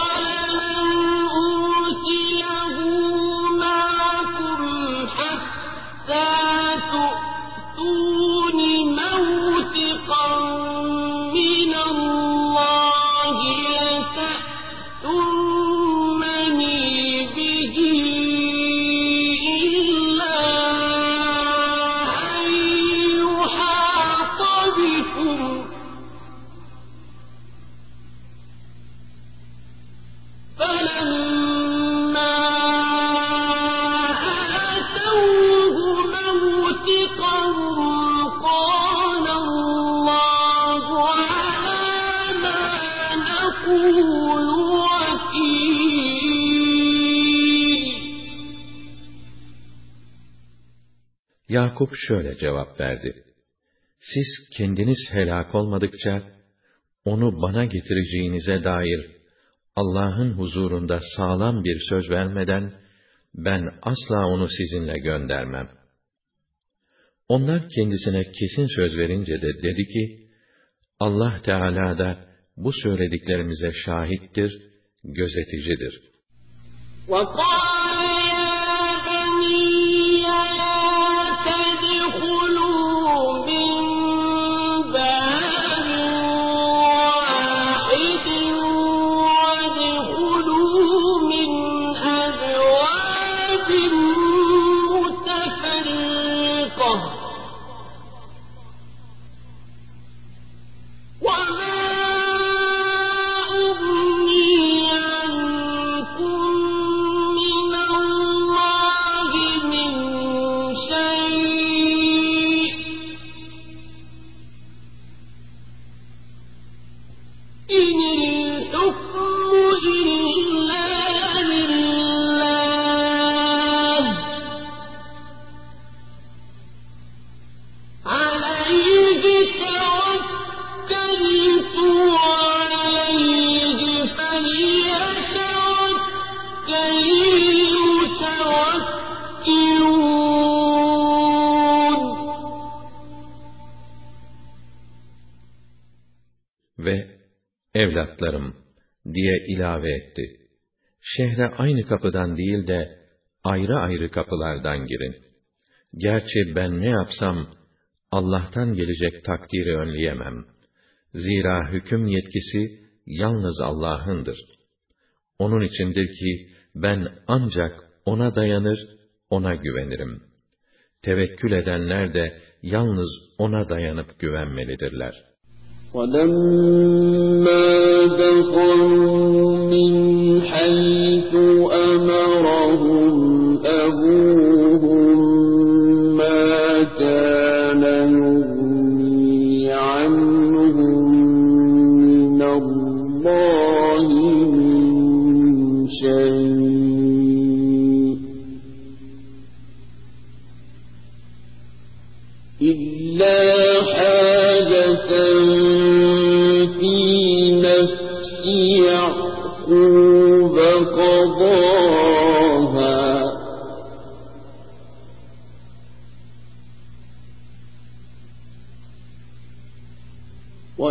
Yakup şöyle cevap verdi. Siz kendiniz helak olmadıkça, onu bana getireceğinize dair Allah'ın huzurunda sağlam bir söz vermeden, ben asla onu sizinle göndermem. Onlar kendisine kesin söz verince de dedi ki, Allah Teala da bu söylediklerimize şahittir, gözeticidir. وقال 是你 evlatlarım diye ilave etti. Şehre aynı kapıdan değil de ayrı ayrı kapılardan girin. Gerçi ben ne yapsam Allah'tan gelecek takdiri önleyemem. Zira hüküm yetkisi yalnız Allah'ındır. Onun içindir ki ben ancak ona dayanır, ona güvenirim. Tevekkül edenler de yalnız ona dayanıp güvenmelidirler. ولما دخلوا من حيث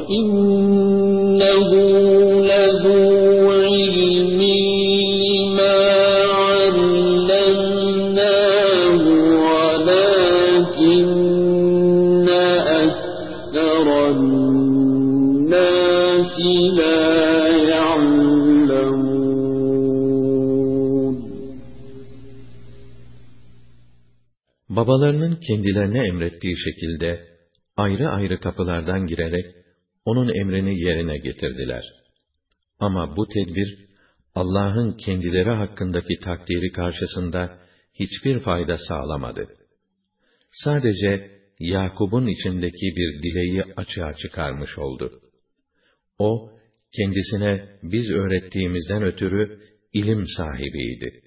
وإنه لذو علم لما علمناه ولكن أكثر الناس لا يعلمون Babalarının kendilerine emrettiği şekilde ayrı ayrı kapılardan girerek onun emrini yerine getirdiler. Ama bu tedbir Allah'ın kendileri hakkındaki takdiri karşısında hiçbir fayda sağlamadı. Sadece Yakub'un içindeki bir dileği açığa çıkarmış oldu. O, kendisine biz öğrettiğimizden ötürü ilim sahibiydi.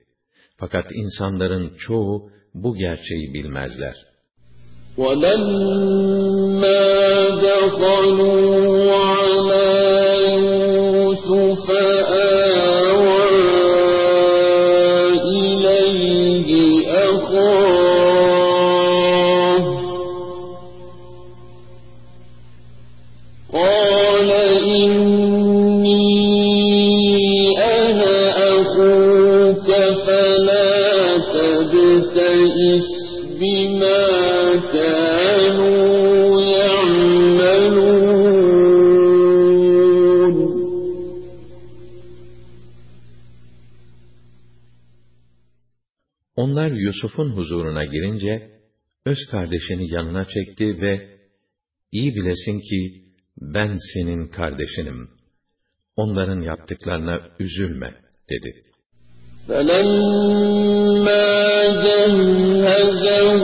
Fakat insanların çoğu bu gerçeği bilmezler. ولما دخلوا Yusuf'un huzuruna girince, öz kardeşini yanına çekti ve, iyi bilesin ki, ben senin kardeşinim. Onların yaptıklarına üzülme, dedi. فلما جهزهم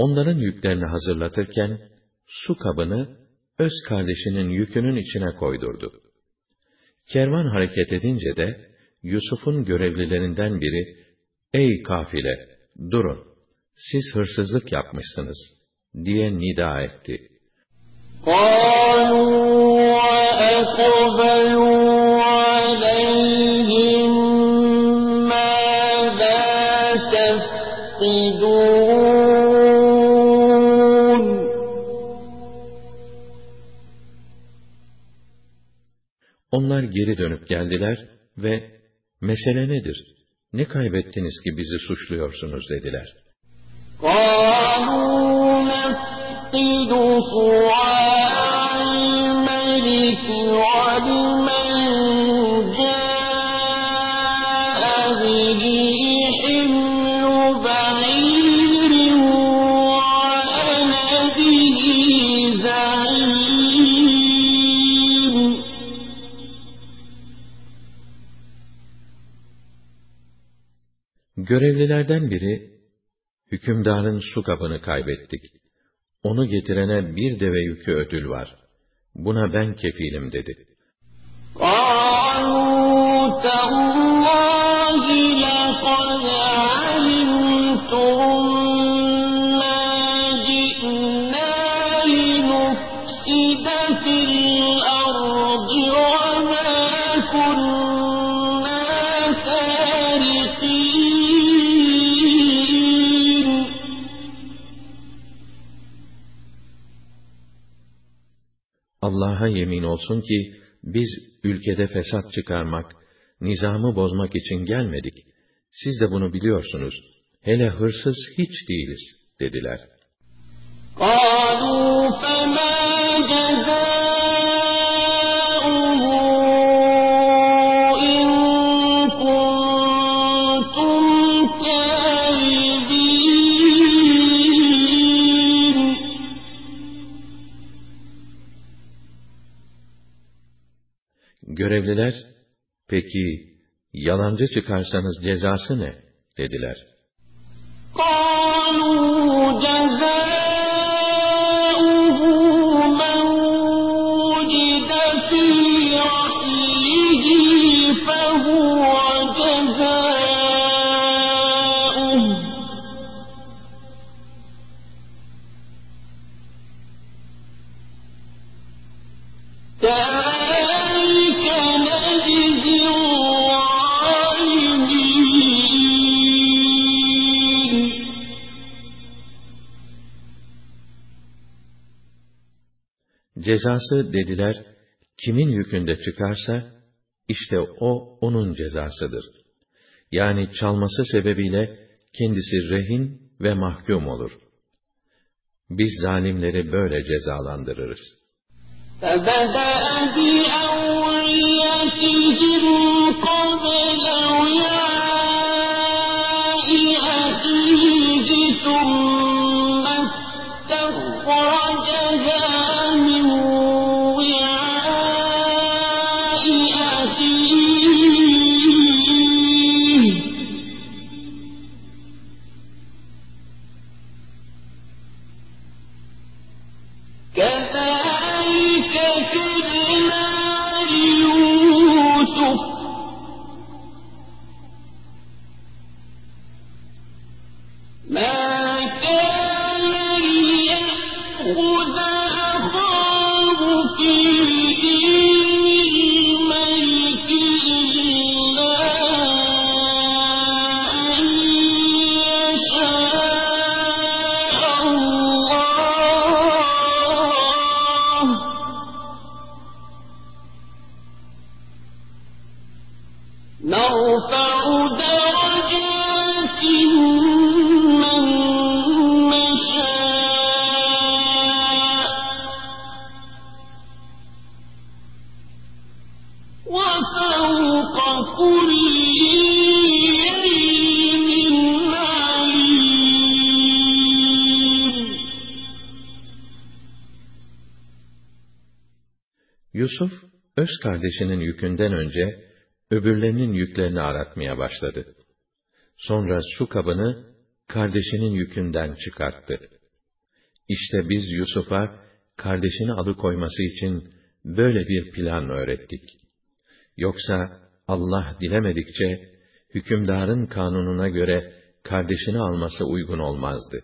Onların yüklerini hazırlatırken, su kabını, öz kardeşinin yükünün içine koydurdu. Kervan hareket edince de, Yusuf'un görevlilerinden biri, Ey kafile, durun, siz hırsızlık yapmışsınız, diye nida etti. قالوا وأقبلوا عليهم Onlar geri dönüp geldiler ve mesele nedir? Ne kaybettiniz ki bizi suçluyorsunuz dediler. قالوا Görevlilerden biri, hükümdarın su kabını kaybettik. Onu getirene bir deve yükü ödül var. Buna ben kefilim dedi. قالوا Allah'a yemin olsun ki, biz ülkede fesat çıkarmak, nizamı bozmak için gelmedik. Siz de bunu biliyorsunuz. Hele hırsız hiç değiliz, dediler. قالوا فما Görevliler, peki yalancı çıkarsanız cezası ne? dediler. قالوا Cezası dediler, kimin yükünde çıkarsa, işte o onun cezasıdır. Yani çalması sebebiyle kendisi rehin ve mahkum olur. Biz zalimleri böyle cezalandırırız. فبدأ بأوعيتهم قبل وعاء أخيه ثم öz kardeşinin yükünden önce, öbürlerinin yüklerini aratmaya başladı. Sonra su kabını, kardeşinin yükünden çıkarttı. İşte biz Yusuf'a, kardeşini alıkoyması için, böyle bir plan öğrettik. Yoksa, Allah dilemedikçe, hükümdarın kanununa göre, kardeşini alması uygun olmazdı.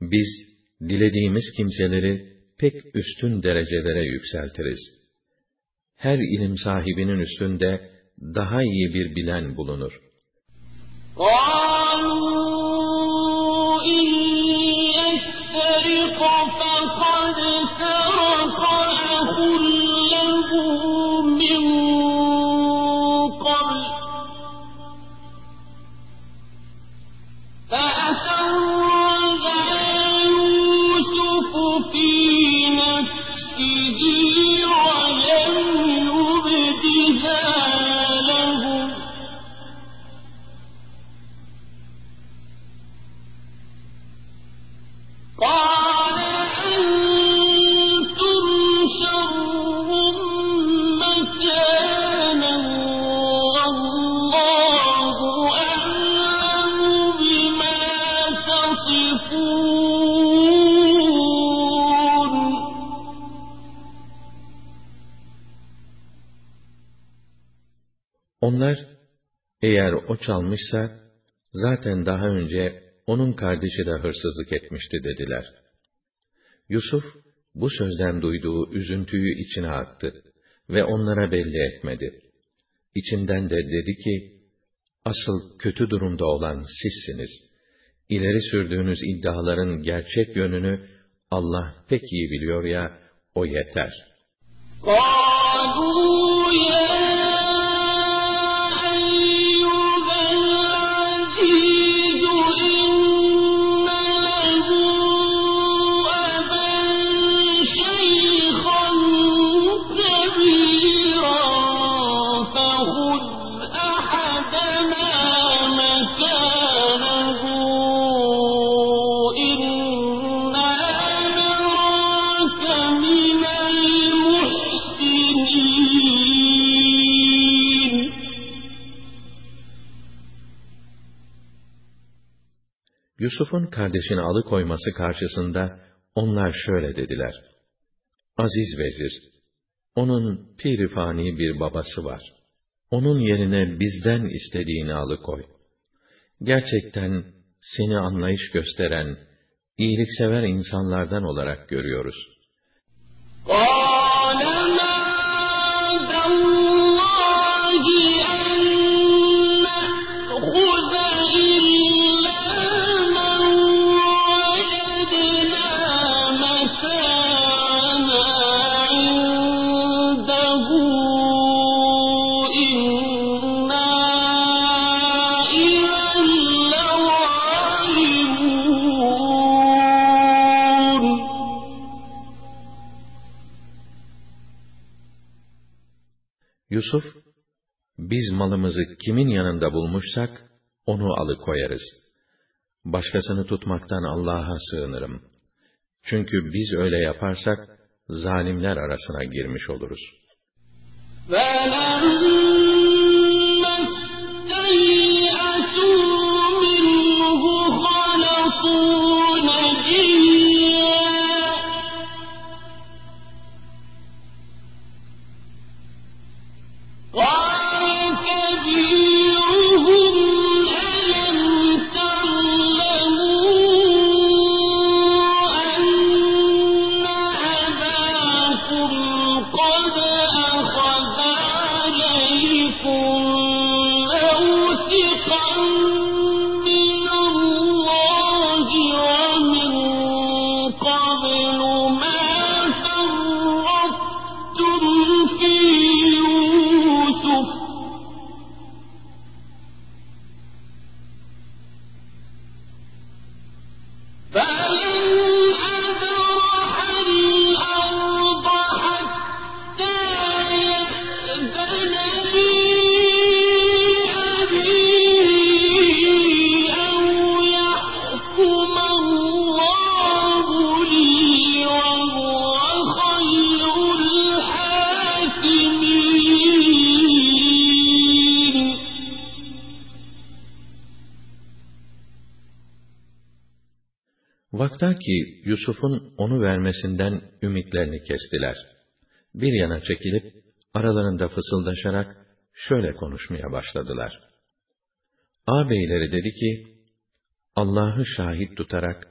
Biz, dilediğimiz kimseleri, pek üstün derecelere yükseltiriz. Her ilim sahibinin üstünde daha iyi bir bilen bulunur. قالوا Onlar, eğer o çalmışsa, zaten daha önce onun kardeşi de hırsızlık etmişti dediler. Yusuf, bu sözden duyduğu üzüntüyü içine attı ve onlara belli etmedi. İçinden de dedi ki, asıl kötü durumda olan sizsiniz. İleri sürdüğünüz iddiaların gerçek yönünü Allah pek iyi biliyor ya, o yeter. قالوا Yusuf'un kardeşini alıkoyması karşısında onlar şöyle dediler. Aziz vezir, onun pirifani bir babası var. Onun yerine bizden istediğini alıkoy. Gerçekten seni anlayış gösteren, iyiliksever insanlardan olarak görüyoruz. Aa! Yusuf, biz malımızı kimin yanında bulmuşsak, onu alıkoyarız. Başkasını tutmaktan Allah'a sığınırım. Çünkü biz öyle yaparsak, zalimler arasına girmiş oluruz. فَلَمَّا Vaktaki Yusuf'un onu vermesinden ümitlerini kestiler. Bir yana çekilip, aralarında fısıldaşarak şöyle konuşmaya başladılar. Ağabeyleri dedi ki, Allah'ı şahit tutarak,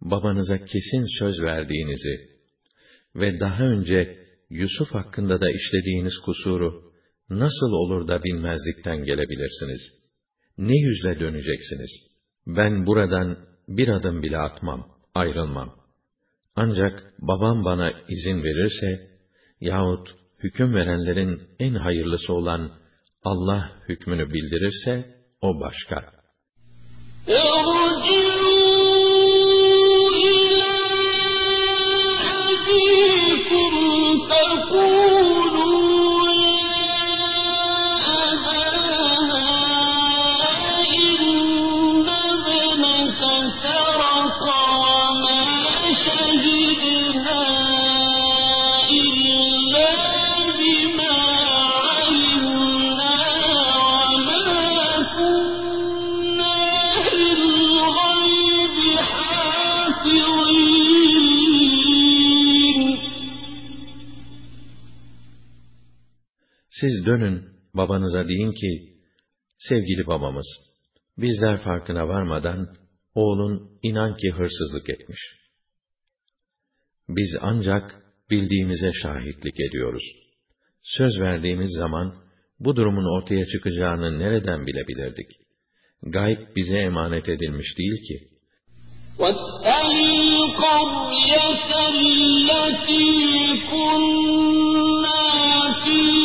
babanıza kesin söz verdiğinizi ve daha önce Yusuf hakkında da işlediğiniz kusuru nasıl olur da bilmezlikten gelebilirsiniz? Ne yüzle döneceksiniz? Ben buradan bir adım bile atmam, ayrılmam. Ancak babam bana izin verirse yahut hüküm verenlerin en hayırlısı olan Allah hükmünü bildirirse o başka. ارجعوا Siz dönün babanıza deyin ki, sevgili babamız, bizler farkına varmadan, oğlun inan ki hırsızlık etmiş. Biz ancak bildiğimize şahitlik ediyoruz. Söz verdiğimiz zaman, bu durumun ortaya çıkacağını nereden bilebilirdik? Gayb bize emanet edilmiş değil ki. وَاسْأَلِ الْقَرْيَةَ الَّتِي كُنَّا فِيهَا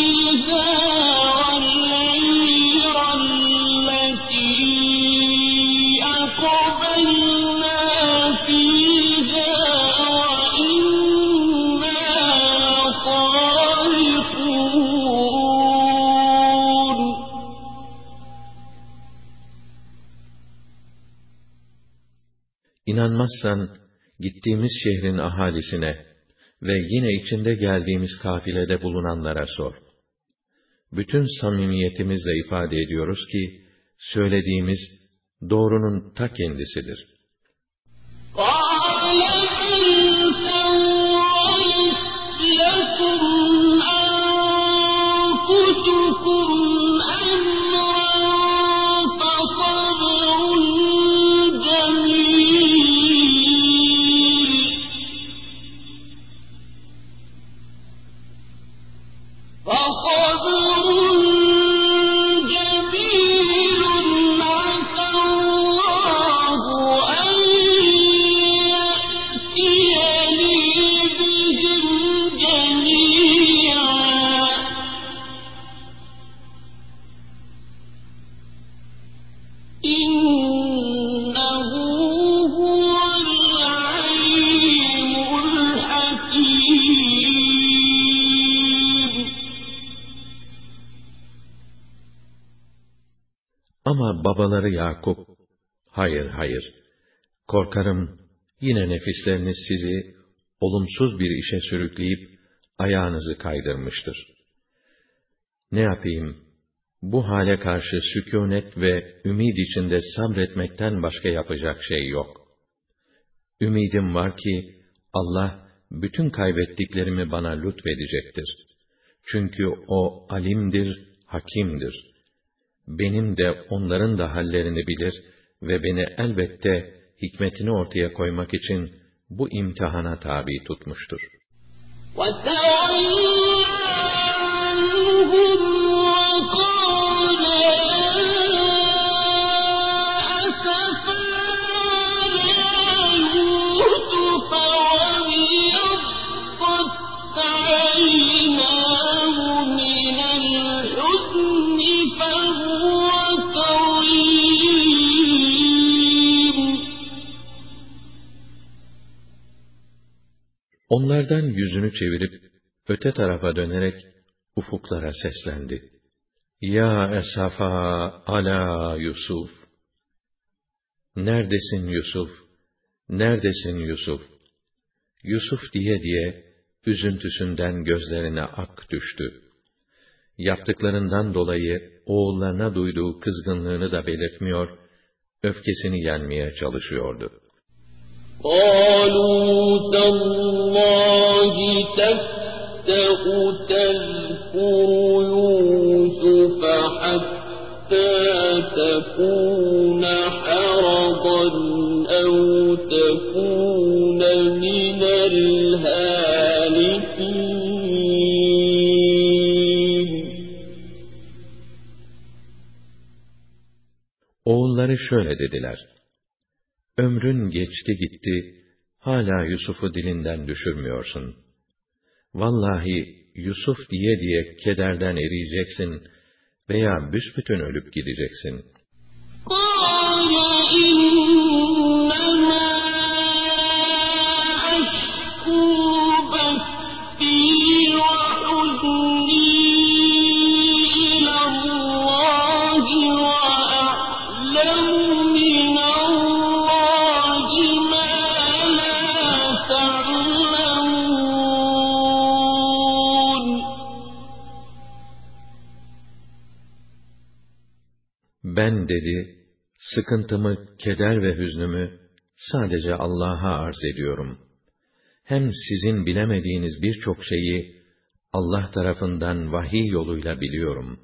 İnanmazsan, gittiğimiz şehrin ahalisine ve yine içinde geldiğimiz kafilede bulunanlara sor bütün samimiyetimizle ifade ediyoruz ki, söylediğimiz doğrunun ta kendisidir. Allah! Ama babaları Yakup, hayır hayır, korkarım yine nefisleriniz sizi olumsuz bir işe sürükleyip ayağınızı kaydırmıştır. Ne yapayım, bu hale karşı sükûnet ve ümid içinde sabretmekten başka yapacak şey yok. Ümidim var ki, Allah bütün kaybettiklerimi bana lütfedecektir. Çünkü O alimdir, hakimdir Benim de onların da hallerini bilir ve beni elbette hikmetini ortaya koymak için bu imtihana tabi tutmuştur. وَتَوَلَّىٰ Onlardan yüzünü çevirip öte tarafa dönerek ufuklara seslendi. Ya esafa ala Yusuf. Neredesin Yusuf? Neredesin Yusuf? Yusuf diye diye üzüntüsünden gözlerine ak düştü. Yaptıklarından dolayı oğullarına duyduğu kızgınlığını da belirtmiyor, öfkesini yenmeye çalışıyordu. قالوا تالله تفتأ تذكر يوسف حتى تكون حرضا أو تكون من الهالكين Oğulları şöyle dediler. Ömrün geçti gitti, hala Yusuf'u dilinden düşürmüyorsun. Vallahi Yusuf diye diye kederden eriyeceksin veya büsbütün ölüp gideceksin. قال Ben dedi, sıkıntımı, keder ve hüznümü sadece Allah'a arz ediyorum. Hem sizin bilemediğiniz birçok şeyi Allah tarafından vahiy yoluyla biliyorum.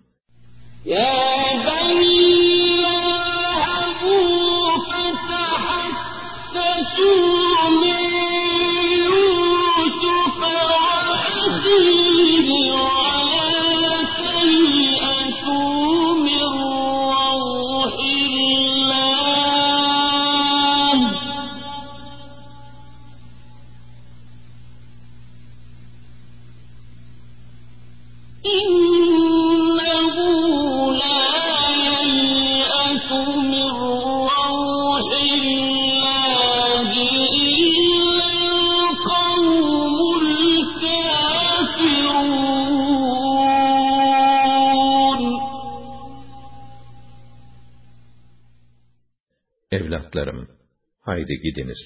Haydi gidiniz.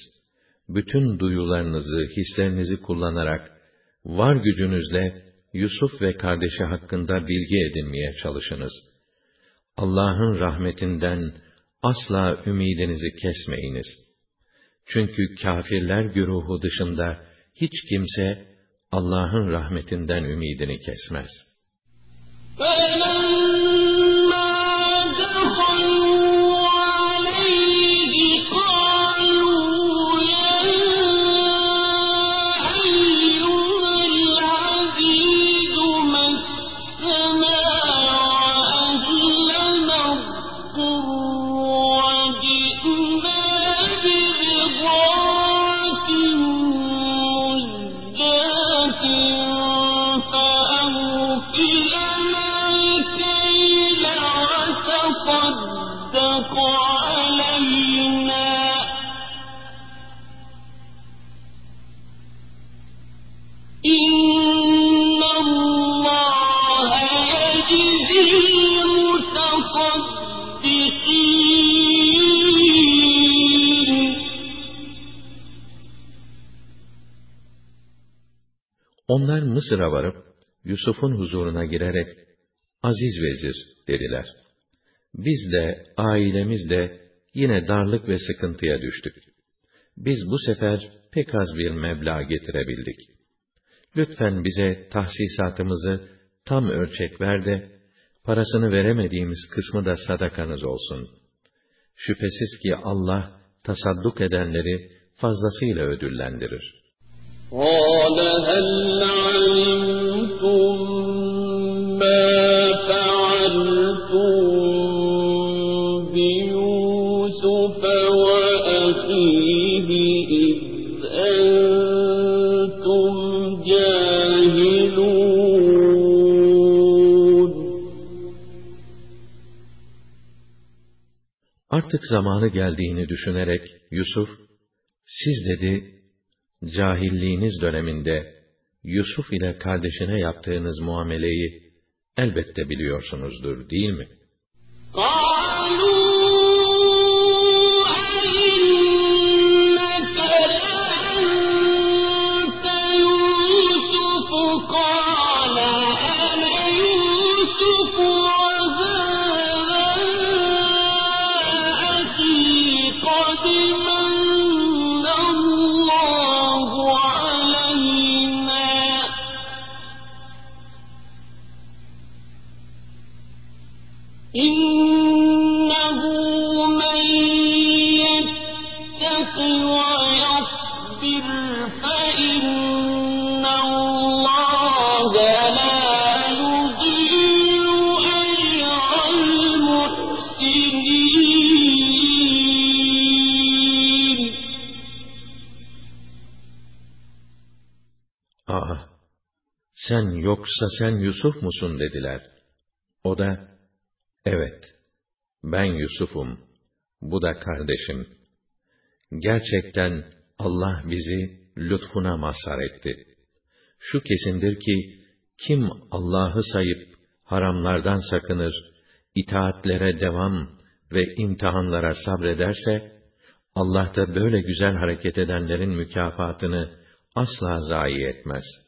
Bütün duyularınızı, hislerinizi kullanarak, var gücünüzle Yusuf ve kardeşi hakkında bilgi edinmeye çalışınız. Allah'ın rahmetinden asla ümidinizi kesmeyiniz. Çünkü kâfirler güruhu dışında hiç kimse Allah'ın rahmetinden ümidini kesmez. Onlar Mısır'a varıp, Yusuf'un huzuruna girerek, Aziz vezir dediler. Biz de, ailemiz de yine darlık ve sıkıntıya düştük. Biz bu sefer pek az bir meblağ getirebildik. Lütfen bize tahsisatımızı tam ölçek ver de, parasını veremediğimiz kısmı da sadakanız olsun. Şüphesiz ki Allah, tasadduk edenleri fazlasıyla ödüllendirir. قال هل علمتم ما فعلتم بيوسف وأخيه إذ أنتم جاهلون Artık zamanı geldiğini düşünerek Yusuf, siz dedi, cahilliğiniz döneminde Yusuf ile kardeşine yaptığınız muameleyi elbette biliyorsunuzdur değil mi? Sen yoksa sen Yusuf musun dediler. O da, evet, ben Yusuf'um, bu da kardeşim. Gerçekten Allah bizi lütfuna mazhar etti. Şu kesindir ki, kim Allah'ı sayıp haramlardan sakınır, itaatlere devam ve imtihanlara sabrederse, Allah da böyle güzel hareket edenlerin mükafatını asla zayi etmez.''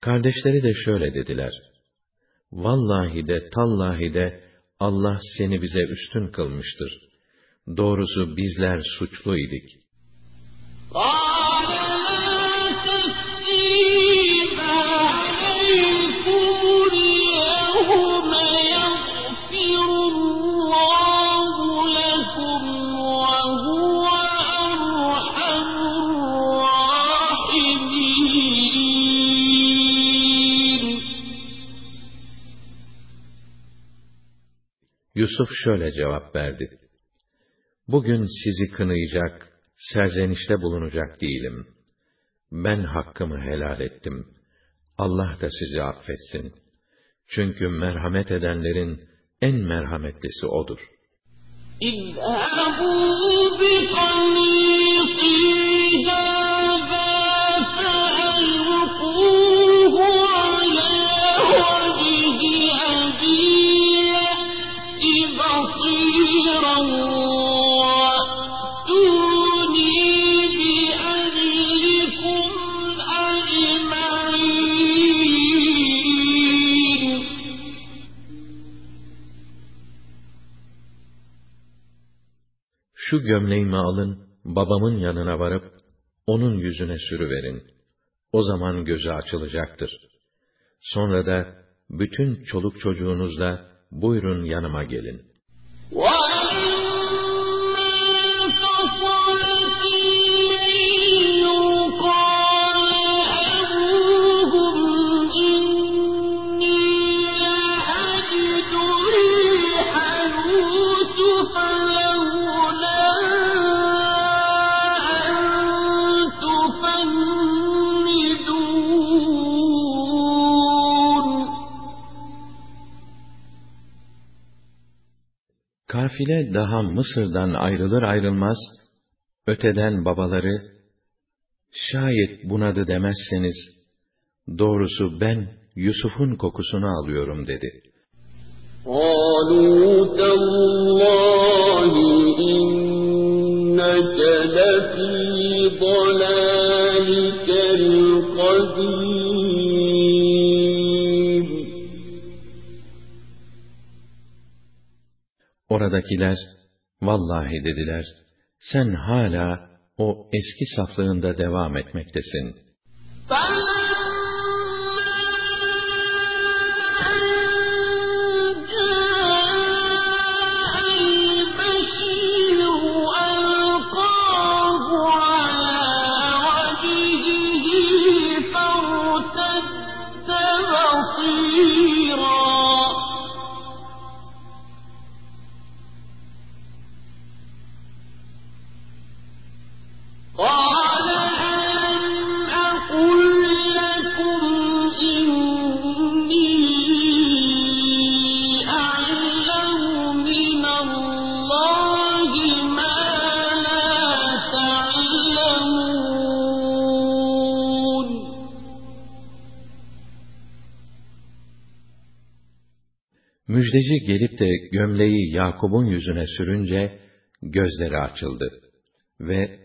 Kardeşleri de şöyle dediler. Vallahi de tallahi de Allah seni bize üstün kılmıştır. Doğrusu bizler suçlu idik. Yusuf şöyle cevap verdi. Bugün sizi kınayacak, serzenişte bulunacak değilim. Ben hakkımı helal ettim. Allah da sizi affetsin. Çünkü merhamet edenlerin en merhametlisi O'dur. İzhabu bi şu gömleğimi alın, babamın yanına varıp, onun yüzüne sürüverin. O zaman gözü açılacaktır. Sonra da, bütün çoluk çocuğunuzla, buyurun yanıma gelin. Kafile daha Mısır'dan ayrılır ayrılmaz, öteden babaları, şayet bunadı demezseniz, doğrusu ben Yusuf'un kokusunu alıyorum dedi. قَالُوا تَاللّٰهِ إِنَّكَ لَفِي ضَلَالِكَ Oradakiler, vallahi dediler, sen hala o eski saflığında devam etmektesin. Müjdeci gelip de gömleği Yakub'un yüzüne sürünce, gözleri açıldı. Ve,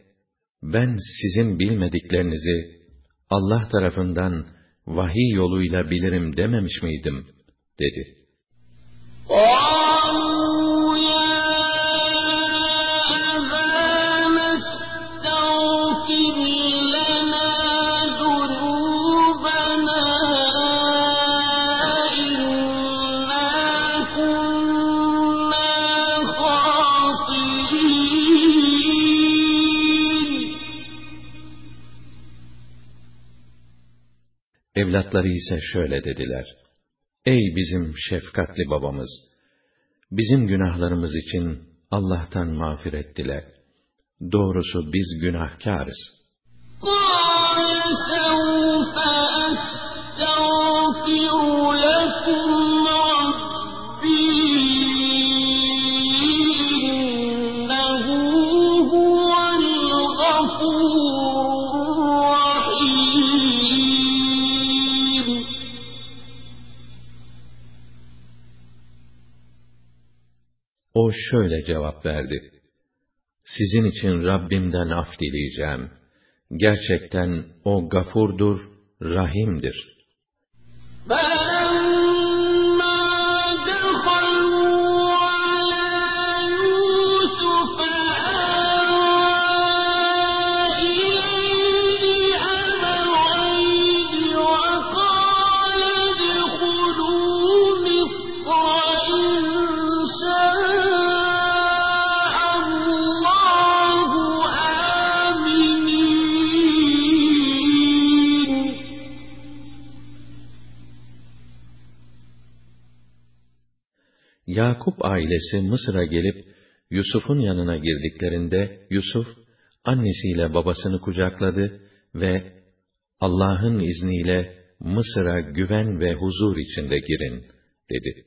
ben sizin bilmediklerinizi, Allah tarafından vahiy yoluyla bilirim dememiş miydim? dedi. Evlatları ise şöyle dediler. Ey bizim şefkatli babamız! Bizim günahlarımız için Allah'tan mağfiret dile. Doğrusu biz günahkarız. O şöyle cevap verdi. Sizin için Rabbimden af dileyeceğim. Gerçekten O gafurdur, rahimdir. Yakup ailesi Mısır'a gelip Yusuf'un yanına girdiklerinde Yusuf annesiyle babasını kucakladı ve Allah'ın izniyle Mısır'a güven ve huzur içinde girin dedi.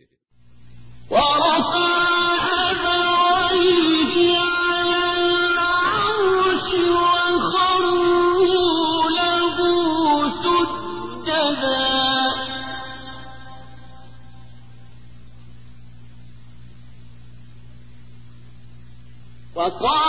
وقال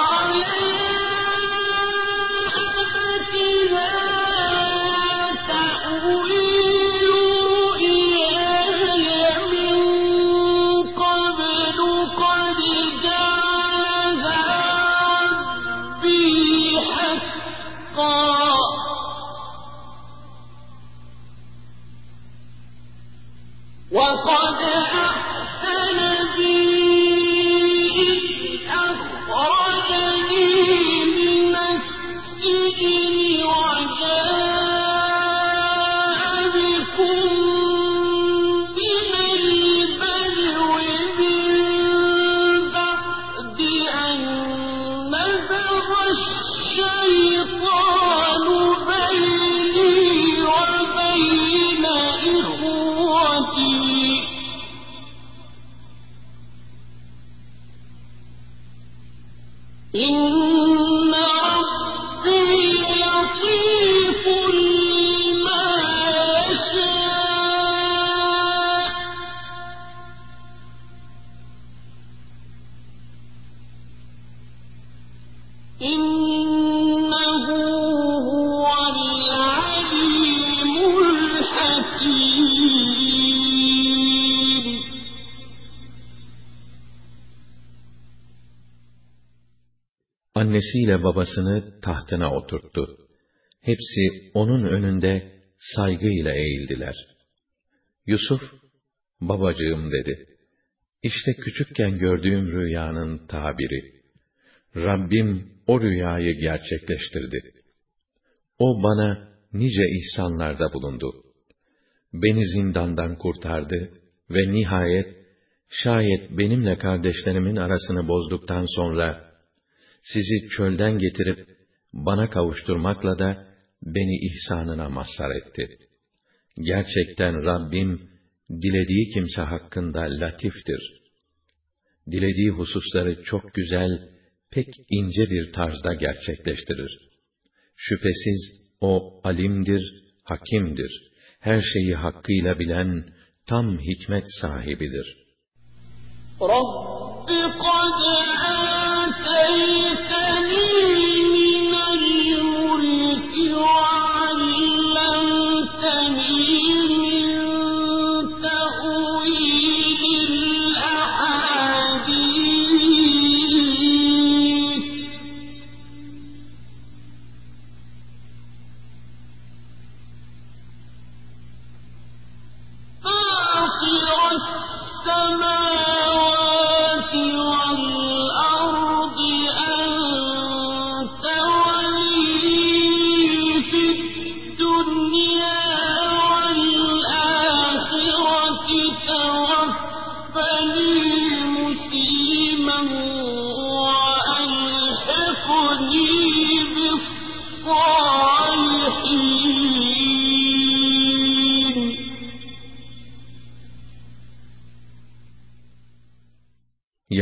annesiyle babasını tahtına oturttu. Hepsi onun önünde saygıyla eğildiler. Yusuf, babacığım dedi. İşte küçükken gördüğüm rüyanın tabiri. Rabbim o rüyayı gerçekleştirdi. O bana nice ihsanlarda bulundu. Beni zindandan kurtardı ve nihayet şayet benimle kardeşlerimin arasını bozduktan sonra sizi çölden getirip bana kavuşturmakla da beni ihsanına mazhar etti. Gerçekten Rabbim dilediği kimse hakkında latiftir. Dilediği hususları çok güzel, pek ince bir tarzda gerçekleştirir. Şüphesiz o alimdir, hakimdir. Her şeyi hakkıyla bilen tam hikmet sahibidir. Rabbi kad آتيتني من الملك وعلمتني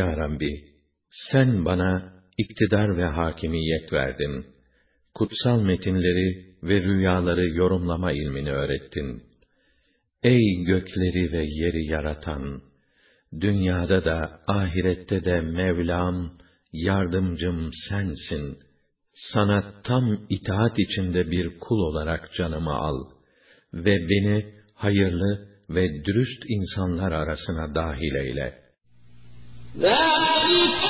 Rabbi, sen bana iktidar ve hakimiyet verdin. Kutsal metinleri ve rüyaları yorumlama ilmini öğrettin. Ey gökleri ve yeri yaratan! Dünyada da, ahirette de Mevlam, yardımcım sensin. Sana tam itaat içinde bir kul olarak canımı al ve beni hayırlı ve dürüst insanlar arasına dahil eyle. ذَٰلِكَ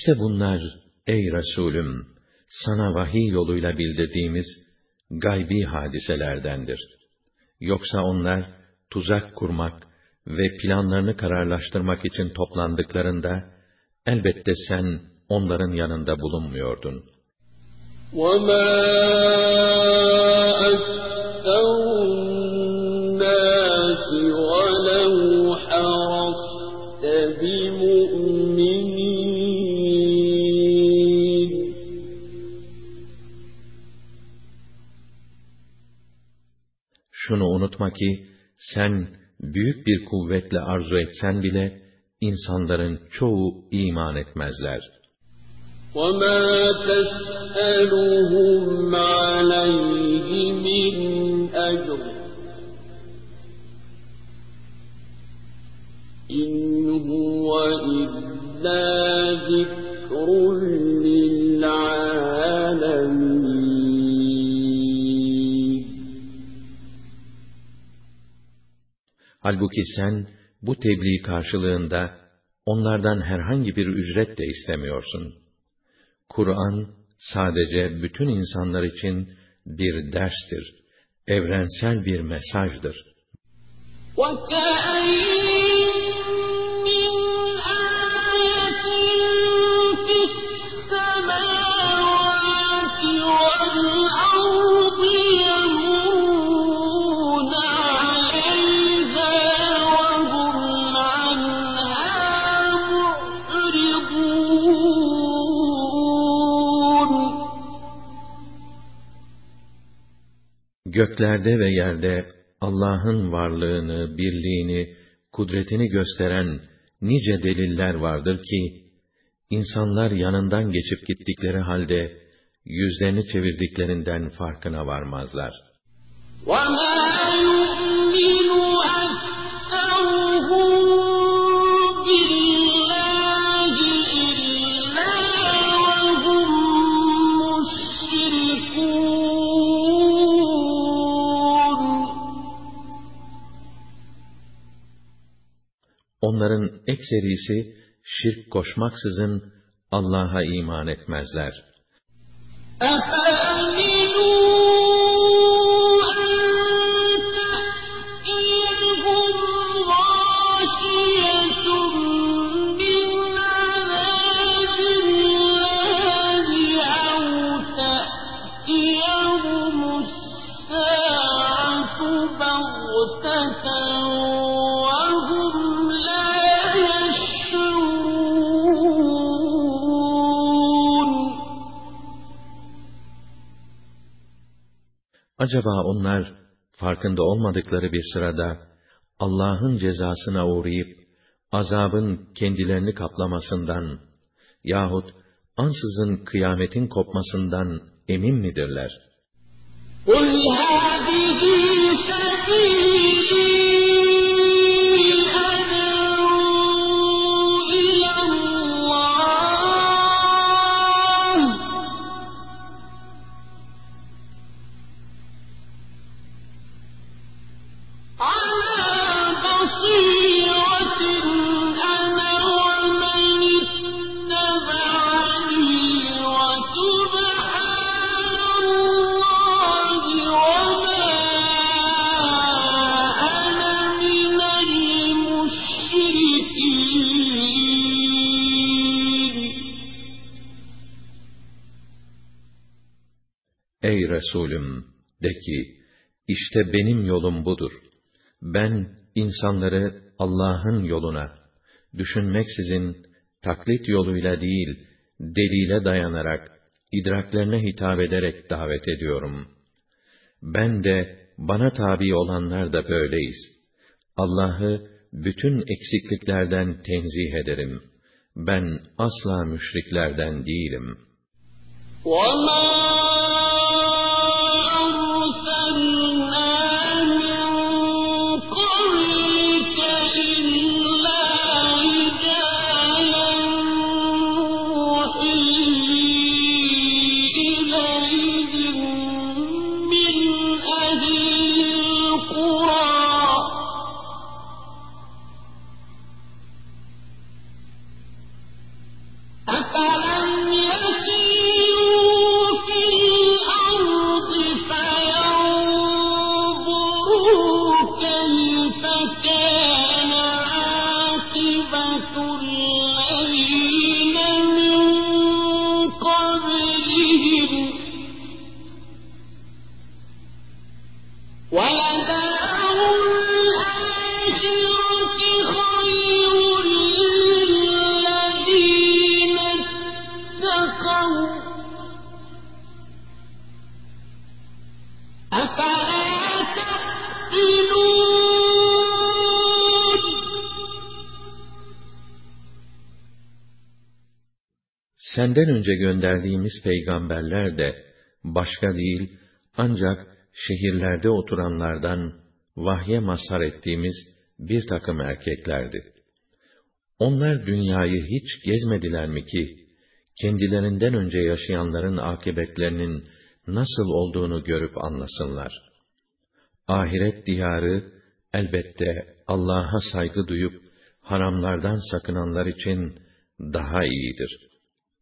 İşte bunlar ey Resulüm sana vahiy yoluyla bildirdiğimiz gaybi hadiselerdendir. Yoksa onlar tuzak kurmak ve planlarını kararlaştırmak için toplandıklarında elbette sen onların yanında bulunmuyordun. وَمَا أَكْثَرُ النَّاسِ unutma ki sen büyük bir kuvvetle arzu etsen bile insanların çoğu iman etmezler. وَمَا تَسْأَلُهُمْ عَلَيْهِ مِنْ أَجْرٍ إِنْ هُوَ إِلَّا ذِكْرٌ Halbuki sen bu tebliğ karşılığında onlardan herhangi bir ücret de istemiyorsun. Kur'an sadece bütün insanlar için bir derstir, evrensel bir mesajdır. وَكَأَيِّن Göklerde ve yerde Allah'ın varlığını, birliğini, kudretini gösteren nice deliller vardır ki, insanlar yanından geçip gittikleri halde, yüzlerini çevirdiklerinden farkına varmazlar. وَمَا Onların ekserisi, şirk koşmaksızın Allah'a iman etmezler. *laughs* Acaba onlar farkında olmadıkları bir sırada Allah'ın cezasına uğrayıp azabın kendilerini kaplamasından yahut ansızın kıyametin kopmasından emin midirler? قُلْ هَٰذِهِ سَبِيلِي Resulüm! De ki, işte benim yolum budur. Ben, insanları Allah'ın yoluna, düşünmeksizin, taklit yoluyla değil, delile dayanarak, idraklerine hitap ederek davet ediyorum. Ben de, bana tabi olanlar da böyleyiz. Allah'ı bütün eksikliklerden tenzih ederim. Ben asla müşriklerden değilim. وَمَا Senden önce gönderdiğimiz peygamberler de başka değil ancak şehirlerde oturanlardan vahye mazhar ettiğimiz bir takım erkeklerdi. Onlar dünyayı hiç gezmediler mi ki kendilerinden önce yaşayanların akıbetlerinin nasıl olduğunu görüp anlasınlar. Ahiret diyarı elbette Allah'a saygı duyup haramlardan sakınanlar için daha iyidir.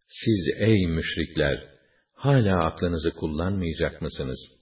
Siz ey müşrikler, hala aklınızı kullanmayacak mısınız?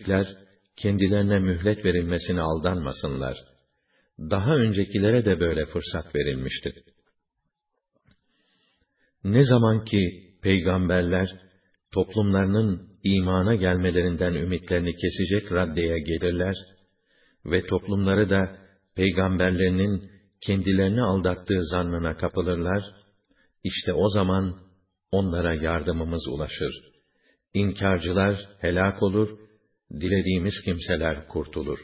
Müşrikler kendilerine mühlet verilmesine aldanmasınlar. Daha öncekilere de böyle fırsat verilmiştir. Ne zaman ki peygamberler toplumlarının imana gelmelerinden ümitlerini kesecek raddeye gelirler ve toplumları da peygamberlerinin kendilerini aldattığı zannına kapılırlar, işte o zaman onlara yardımımız ulaşır. İnkarcılar helak olur, dilediğimiz kimseler kurtulur.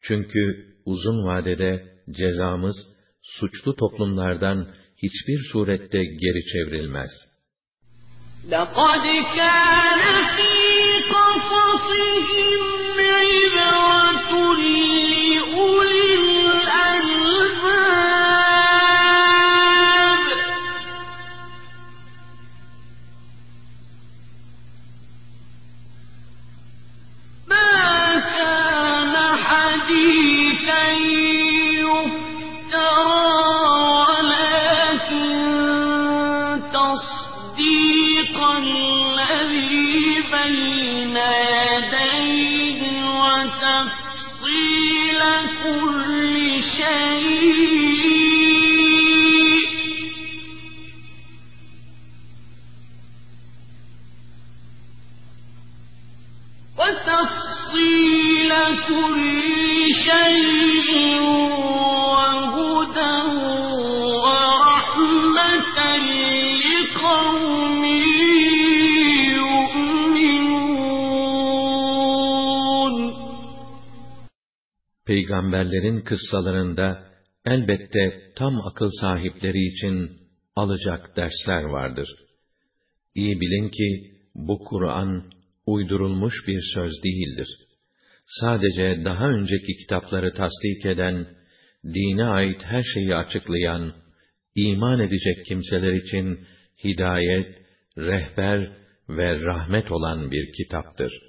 Çünkü uzun vadede cezamız suçlu toplumlardan hiçbir surette geri çevrilmez. لَقَدْ كَانَ فِي قَصَصِهِمْ عِبْرَةٌ وَتَفْصِيلَ كُلِّ شَيْءٍ Peygamberlerin kıssalarında elbette tam akıl sahipleri için alacak dersler vardır. İyi bilin ki bu Kur'an uydurulmuş bir söz değildir. Sadece daha önceki kitapları tasdik eden, dine ait her şeyi açıklayan, iman edecek kimseler için hidayet, rehber ve rahmet olan bir kitaptır.